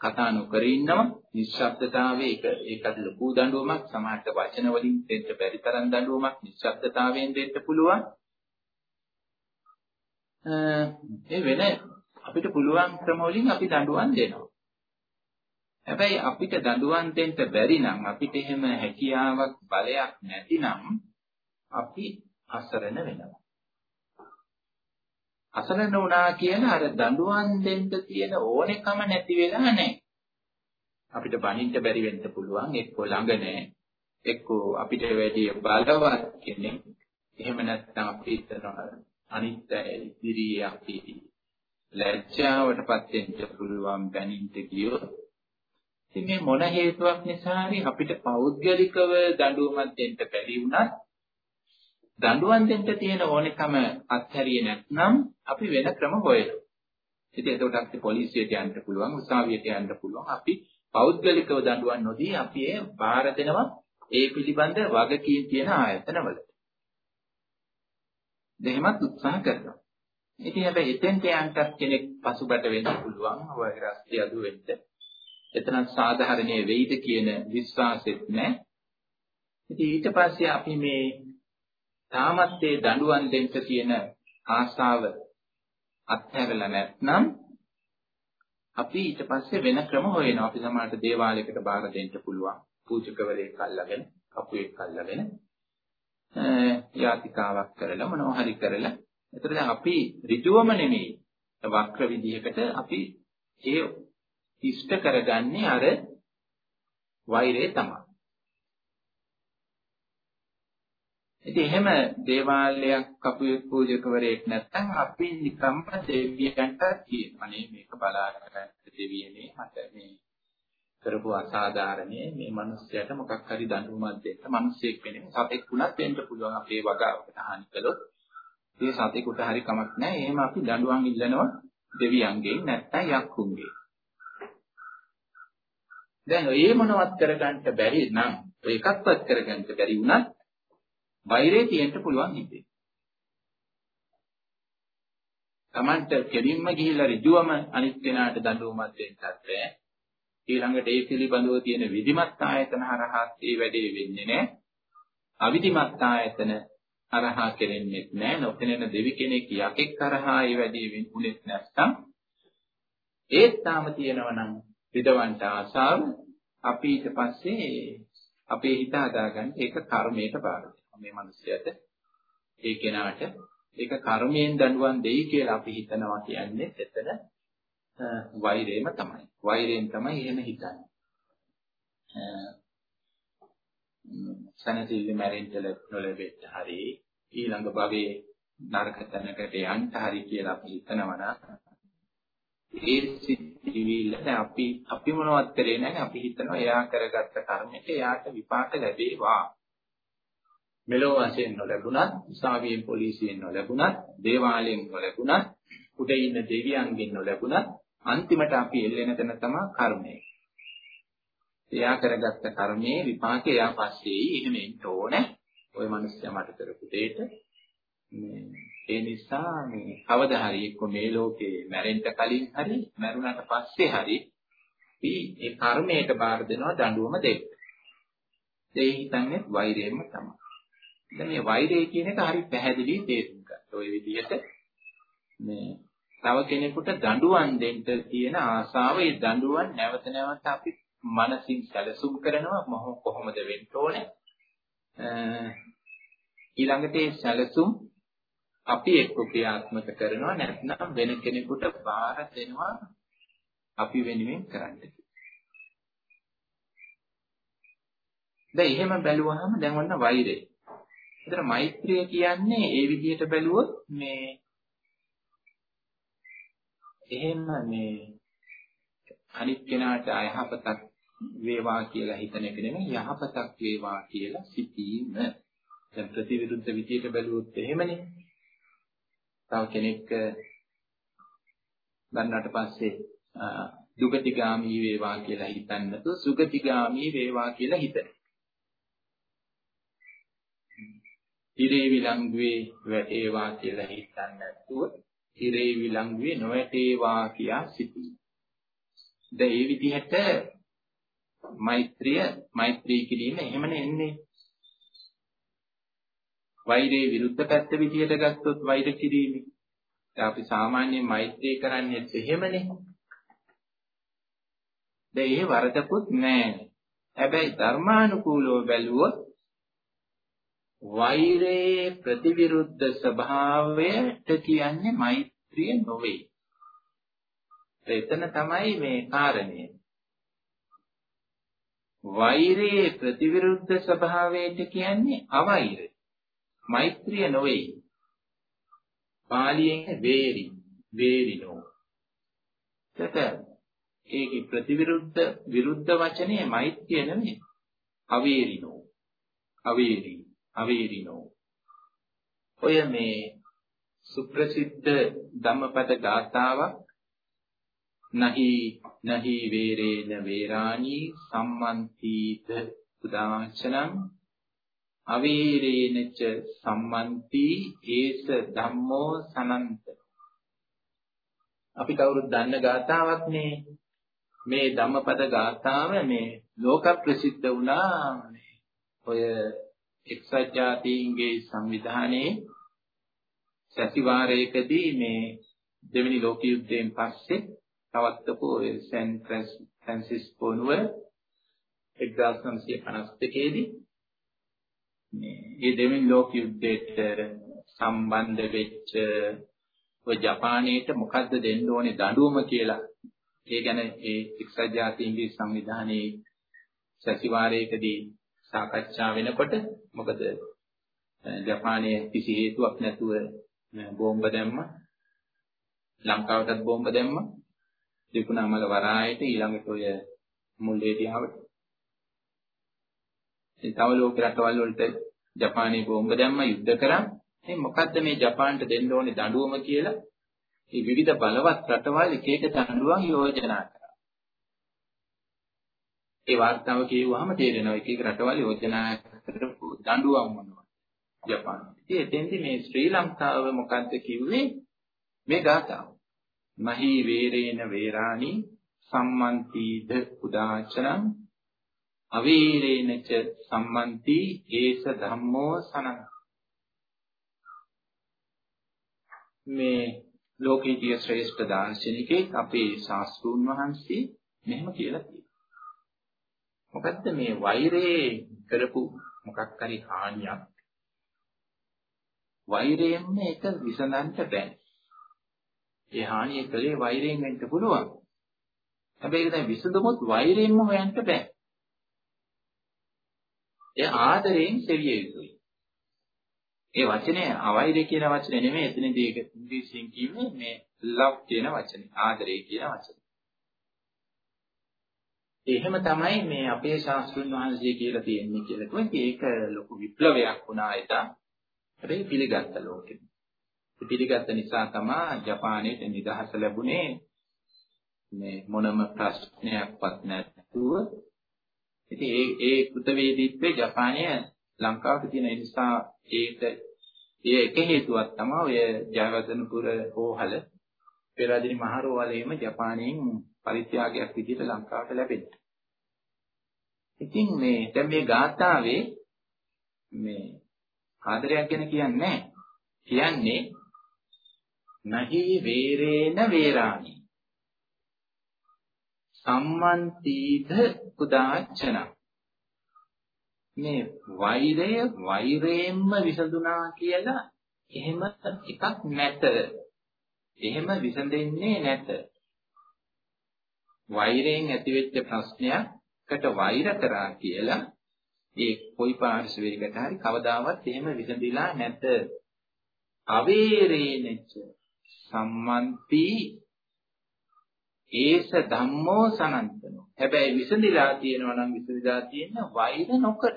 කතා නොකර ඉන්නවා. නිශ්ශබ්දතාවයේ ඒක ඒකත් ලොකු දඬුවමක්. සමහරට වචන වලින් දෙන්න බැරි තරම් දඬුවමක් නිශ්ශබ්දතාවයෙන් දෙන්න පුළුවන්. ඒ වෙන අපිට පුළුවන් ක්‍රම වලින් අපි දඬුවම් දෙනවා. හැබැයි අපිට දඬුවම් දෙන්න බැරි නම් අපිට එහෙම හැකියාවක් බලයක් නැතිනම් අපි අසරණ වෙනවා. අසරණ වුණා කියන අර දඬුවම් දෙන්න තියෙන ඕනෙකම නැති වෙලා නැහැ. අපිට බනින්න බැරි වෙන්න පුළුවන් එක්කෝ ළඟ නැහැ. එක්කෝ අපිට වැඩි බලවත් කෙනෙක්. එහෙම නැත්නම් අපි හිතනවා අනිත් ඉදිරියේ අපි ලැජ්ජාවටපත් වෙන්න පුළුවන් බැනින්න ගියොත් ඉතින් මේ මොන හේතුවක් නිසා හරි අපිට පෞද්ගලිකව දඬුවමක් දෙන්න බැරි වුණත් දඬුවම් දෙන්න තියෙන ඕනෙකම අත්හැරියේ නැත්නම් අපි වෙන ක්‍රම හොයනවා. ඉතින් එතකොට අපිට පොලිසියට යන්න පුළුවන්, උසාවියට යන්න පුළුවන්. අපි පෞද්ගලිකව දඬුවම් නොදී අපි ඒ බාර දෙනවා ඒ පිළිබඳ වගකීම් තියෙන ආයතනවලට. දෙහිමත් උත්සාහ කරනවා. ඉතින් හැබැයි එතෙන්ට යන්නත් කෙනෙක් පසුබට වෙන්න පුළුවන්. ඔය රස්තිය අදු වෙන්න. එතන සාධාරණයේ වෙයිද කියන විශ්වාසෙත් නැහැ. ඉතින් ඊට පස්සේ අපි මේ තාමත් ඒ දඬුවම් දෙන්න තියෙන ආශාව අත්හැරලා නැත්නම් අපි ඊට පස්සේ වෙන ක්‍රම හොයනවා. අපි සමහරට දේවාලයකට බාර දෙන්න පුළුවන්. පූජකවරයෙක් අල්ලගෙන, කපුවෙක් අල්ලගෙන යාතිකාවක් කරලා මොනවා හරි කරලා එතකොට අපි ඍජුවම නෙමෙයි වක්‍ර විදිහකට අපි ඒ ඉෂ්ට කරගන්නේ අර වෛරය තමයි. ඉතින් එහෙම දේවාලයක් කපුවෙක් පූජකවරයෙක් නැත්නම් අපි නිකම්ම දෙවියන්ට කියනවා. නේ මේක බලාගෙන දෙවියනේ මට මේ කරපු අසාධාරණේ මේ මිනිස්යාට මොකක් හරි දඬුවමක් දෙන්න මිනිස්සෙක් වෙන්නේ. සතෙක් වුණත් වෙන්න පුළුවන් අපේ වගාවකට හානි කළොත්. ඒ සතෙකුට හරි කමක් නැහැ. එහෙම අපි දඬුවම් ඉල්ලනවා දෙවියන්ගෙන් නැත්නම් යක්කුන්ගෙන්. දැන් ඒ මොනවත් කරගන්න බැරි නම් ඔය එකක්වත් කරගන්න බැරි වුණත් වෛරය තියෙන්න පුළුවන් හිතේ. Tamanට කෙලින්ම ගිහිල්ලා ඍජුවම අනිත් කෙනාට දඬුවමක් දෙන්නත් බෑ. ඊළඟට ඒ පිළිබඳව තියෙන විධිමත් ආයතන හරහා ඒ වැඩේ වෙන්නේ නැහැ. අවිධිමත් ආයතන හරහා කෙරෙන්නේ නැහැ. නොපෙනෙන දෙවි කෙනෙක් යකෙක් හරහා ඒ වැඩේ වෙන්නේ නැත්නම් ඒත් තාම තියෙනවා නම් විදවන්ට ආසාව අපි ඊට පස්සේ අපේ හිත හදාගන්න ඒක කර්මයට බාර දෙනවා. මේ මිනිස්යාට ඒ කෙනාට ඒක කර්මයෙන් දඬුවම් දෙයි කියලා අපි හිතනවා කියන්නේ එතන වෛරයම තමයි. වෛරයෙන් තමයි එහෙම හිතන්නේ. සනසිල්ල මැරෙන්න නොලැබෙන්න හරි ඊළඟ භවයේ නරක තැනකට යන්න හරි කියලා අපි හිතනවා නම් ඒ සිතිවිල්ල අපි අපි මොනවත් කරේ නැහැ අපි හිතනවා එයා කරගත්ත කර්මයට එයාට විපාක ලැබේවා. මෙලොව වශයෙන් නොලැබුණත් උසාවියෙන් පොලිසියෙන් නොලැබුණත් දේවාලයෙන් නොලැබුණත් උඩ ඉන්න දෙවියන්ගෙන් නොලැබුණත් අන්තිමට අපි එල්ලෙන තැන තමයි කර්මය. එයා කරගත්ත කර්මයේ විපාකය එයා පස්සේ එහෙම එන්න ඕනේ. ওই මිනිස්සයා මට කරපු දෙයට මේ ඒ නිසා මේ කවදා හරි එක්ක මේ ලෝකේ මැරෙන්න කලින් හරි මැරුණාට පස්සේ හරි අපි ඒ කර්මයට බාර දෙනවා දඬුවම දෙන්න. ඒ හිතන්නේ වෛරයෙන්ම තමයි. දැන් මේ වෛරය කියන එක හරි පැහැදිලි තේරුම් ගන්න. ඔය විදිහට මේ තව කෙනෙකුට දඬුවම් දෙන්න තියෙන ආසාව ඒ දඬුවම් නැවත නැවත අපි මනසින් සැලසුම් කරනවා කොහොමද වෙන්න ඕනේ ඊළඟට ඒ සැලසුම් අපි එක්ක ක්‍රියාත්මක කරනවා නැත්නම් වෙන කෙනෙකුට බාර දෙනවා අපි වෙනුවෙන් කරන්න. දැන් එහෙම බැලුවහම දැන් ඔන්න වෛරය. ඒතර මෛත්‍රිය කියන්නේ ඒ විදිහට බැලුවොත් මේ එහෙම මේ අනිත් කෙනාට අයහපතක් වේවා කියලා හිතන එක නෙමෙයි යහපතක් වේවා කියලා සිතීම. දැන් ප්‍රතිවිරුද්ධ විදියට බැලුවොත් එහෙමනේ. තව කෙනෙක් ගන්නට පස්සේ දුගතිගාමී වේවා කියලා හිතන්නතු සුගතිගාමී වේවා කියලා හිතන. ඉරේ විලංගුවේ වැටේවා කියලා හිතන්නේ නැතුව ඉරේ විලංගුවේ නොවැටේවා කියා සිතී. දැන් මේ විදිහට මෛත්‍රිය මෛත්‍රී කිරීම එහෙමනේ එන්නේ. වෛරයේ විරුද්ධ පැත්ත විදිහට ගත්තොත් වෛර කිරීම. අපි සාමාන්‍ය මෛත්‍රී කරන්නේ එහෙමනේ. දැන් ඒ වරදකුත් නැහැ. හැබැයි ධර්මානුකූලව බැලුවොත් වෛරයේ ප්‍රතිවිරුද්ධ ස්වභාවයට කියන්නේ මෛත්‍රිය නොවේ. එතන තමයි මේ කාරණය. වෛරයේ ප්‍රතිවිරුද්ධ ස්වභාවයට කියන්නේ අවෛරය. මෛත්‍රිය නොවේ. පාලියෙන් වේරි වේරිනෝ. එතට ඒකේ ප්‍රතිවිරුද්ධ විරුද්ධ වචනේ මෛත්‍රිය නෙමෙයි. අවේරිනෝ. අවේරි අවේරිනෝ. ඔය මේ සුප්‍රසිද්ධ ධම්මපද ගාථාවක් නහි නහි වේරේන වේරාණි සම්මන්තිත උදාචනං අවීරේනච සම්මන්ති ඒස ධම්මෝ සනන්ත අපි කවුරුත් දන්න ගාථාවක් නේ මේ ධම්මපද ගාථාව මේ ලෝක ප්‍රසිද්ධ වුණා ඔය එක්සත් ජාතීන්ගේ සංවිධානයේ සතිವಾರයකදී මේ දෙවෙනි ලෝක යුද්ධයෙන් පස්සේ පවත්වපු සෑන් ෆ්‍රැන්සිස්කෝ නුවර 1952 දී මේ දෙවෙනි ලෝක යුද්ධයට සම්බන්ධ වෙච්ච ඔය ජපානයේට මොකද්ද දෙන්න ඕනේ දඬුවම කියලා. ඒ ගැන ඒ එක්සත් ජාතීන්ගේ සංවිධානයේ සතිವಾರයකදී සාකච්ඡා වෙනකොට මොකද ජපානයේ කිසි හේතුවක් නැතුව බෝම්බ දැම්මා. ලංකාවටත් බෝම්බ දැම්මා. ත්‍රිකුණාමල වරායට ඊළඟට ඔය මුල්ලේටියාවට ඒ තව ලෝක රටවල් වලට ජපානයේ බෝම්බ දැම්ම යුද්ධ කරා. මේ මොකද්ද මේ ජපාන්ට දෙන්න ඕනේ දඬුවම කියලා? මේ විවිධ බලවත් රටවල් එක එක දඬුවම් යෝජනා කරා. ඒ වාර්තාව කියවුවාම තේරෙනවා එක එක රටවල් යෝජනා කරපු දඬුවම් මොනවද ජපානයේ. ඉතින් එතෙන්දී මේ ශ්‍රී ලංකාව මොකද්ද කිව්වේ? මේ ගාථාව. මහී වේරේන වේරාණි සම්මන්තිද උදාචරං අවීරේනච සම්මන්ති ඒස ධම්මෝ සනං මේ ලෝකීය ශ්‍රේෂ්ඨ දාර්ශනිකේ අපේ ශාස්ත්‍රූන් වහන්සේ මෙහෙම කියලා තියෙනවා. මොකද්ද මේ වෛරේ කරපු මොකක් හරි හානියක් වෛරයෙන් මේක විසඳන්න බෑ. ඒ හානිය කලේ වෛරයෙන් වෙන්න පුළුවන්. හැබැයි ඒක දැන් විසඳුමුත් වෛරයෙන්ම හොයන්න බෑ. ඒ ආදරයෙන් සෙවිය යුතුයි. ඒ වචනේ අවෛරය කියන වචනේ නෙමෙයි එතනදී ඒක ඉංග්‍රීසියෙන් කිව්වේ මේ love කියන වචනේ ආදරය කියන වචනේ. එහෙම තමයි මේ අපේ ශාස්ත්‍රුන් වහන්සේ කියලා තියෙන්නේ කියලා කිව්වේ ඒක ලොකු විප්ලවයක් වුණා එදා. හැබැයි පිළිගත්ත ලෝකෙට. පිළිගත්ත නිසා තමයි ජපානයේ නිදහස ලැබුණේ මේ මොනම ප්‍රශ්නයක්වත් නැතුව. ඉතින් ඒ ඒ කෘතවේදීත්වයේ ජපානය ලංකාවට තියෙන නිසා ඒක ඒ එක හේතුවක් තමයි ඔය ජයවර්ධනපුර රෝහල පෙරදින මහ රෝහලේම ජපානයෙන් පරිත්‍යාගයක් විදිහට ලංකාවට ලැබෙන්නේ. ඉතින් මේ දැන් මේ ගාථාවේ මේ ආදරයක් ගැන කියන්නේ කියන්නේ නහි වේරේන වේරාණි සම්මන්තිද කුදාචන මේ වෛරය වෛරයෙන්ම විසඳුනා කියලා එහෙම එකක් නැත. එහෙම විසඳෙන්නේ නැත. වෛරයෙන් ඇතිවෙච්ච ප්‍රශ්නයකට වෛර කරා කියලා ඒ කොයි පාර්ශවයකට හරි කවදාවත් එහෙම විසඳිලා නැත. අවේරේනච සම්මන්ති ඒස ධම්මෝ සනන්තනෝ. හැබැයි විසඳිලා තියෙනවා නම් විසඳිලා තියෙන වෛර නොකර.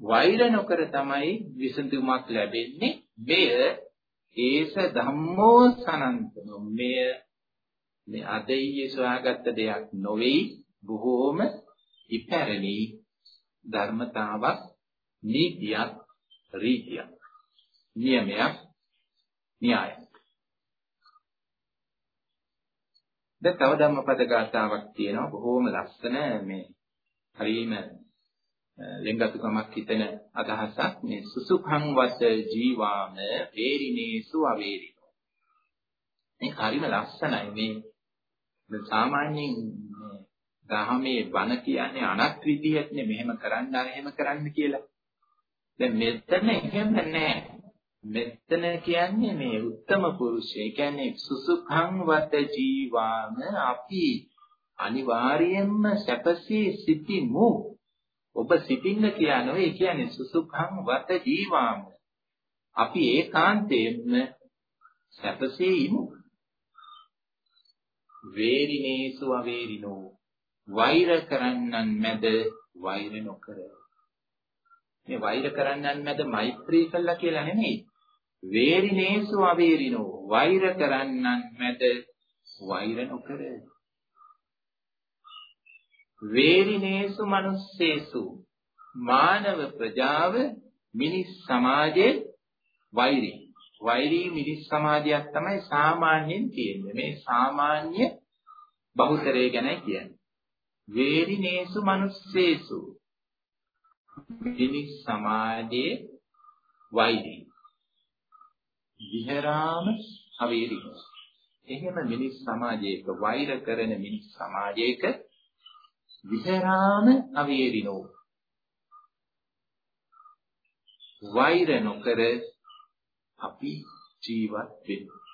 වෛර නොකර තමයි විසඳුමක් ලැබෙන්නේ. මෙය ඒස ධම්මෝ සනන්තනෝ. මෙය මේ අදෙයිය සොයාගත්ත දෙයක් නොවේ. බොහෝම ඉපැරණි ධර්මතාවක් නීතියක් රීතියක් නියමයක් න්‍යායක් දැන් තව ධම්මපද ගාථාවක් තියෙනවා බොහෝම ලස්සන මේ හරීම ලෙන්ගතුකමක් හිතෙන අදහසක් මේ සුසුඛං වත ජීවාම වේරිනේසු අවේරිනෝ මේ හරීම ලස්සනයි මේ සාමාන්‍යයෙන් දහමේ බණ කියන්නේ අනත් විදියටනේ මෙහෙම කරන්න අර එහෙම කරන්න කියලා. දැන් මෙතන එහෙම නැහැ. මෙතන කියන්නේ මේ උත්තම පුරුෂය. කියන්නේ සුසුඛං වත ජීවාම අපි අනිවාර්යයෙන්ම සැපසී සිටිමු. ඔබ සිටින්න කියන්නේ ඒ කියන්නේ සුසුඛං වත ජීවාම. අපි ඒකාන්තයෙන්ම සැපසී ඉමු. වේරිනේසු අවේරිනෝ වෛර කරන්නන් මැද වෛර නොකර. මේ වෛර කරන්නන් මැද මෛත්‍රී කළා කියලා නෙමෙයි. වේරිනේසු අවේරිනෝ. වෛර කරන්නන් මැද වෛර නොකර. වේරිනේසු මනුස්සේසු. මානව ප්‍රජාව මිනිස් සමාජයේ වෛරී. වෛරී මිනිස් සමාජයක් තමයි සාමාන්‍යයෙන් තියෙන්නේ. මේ සාමාන්‍ය බහුතරය ගැන කියන්නේ. වේරිනේසු මනුස්සේසු. මිනිස් සමාජයේ වෛරී. විහෙරාම අවේරිනෝ එහෙම මිනිස් සමාජයක වෛර කරන මිනිස් සමාජයක විහෙරාම අවේරිනෝ වෛර නොකර අපි ජීවත් වෙමු.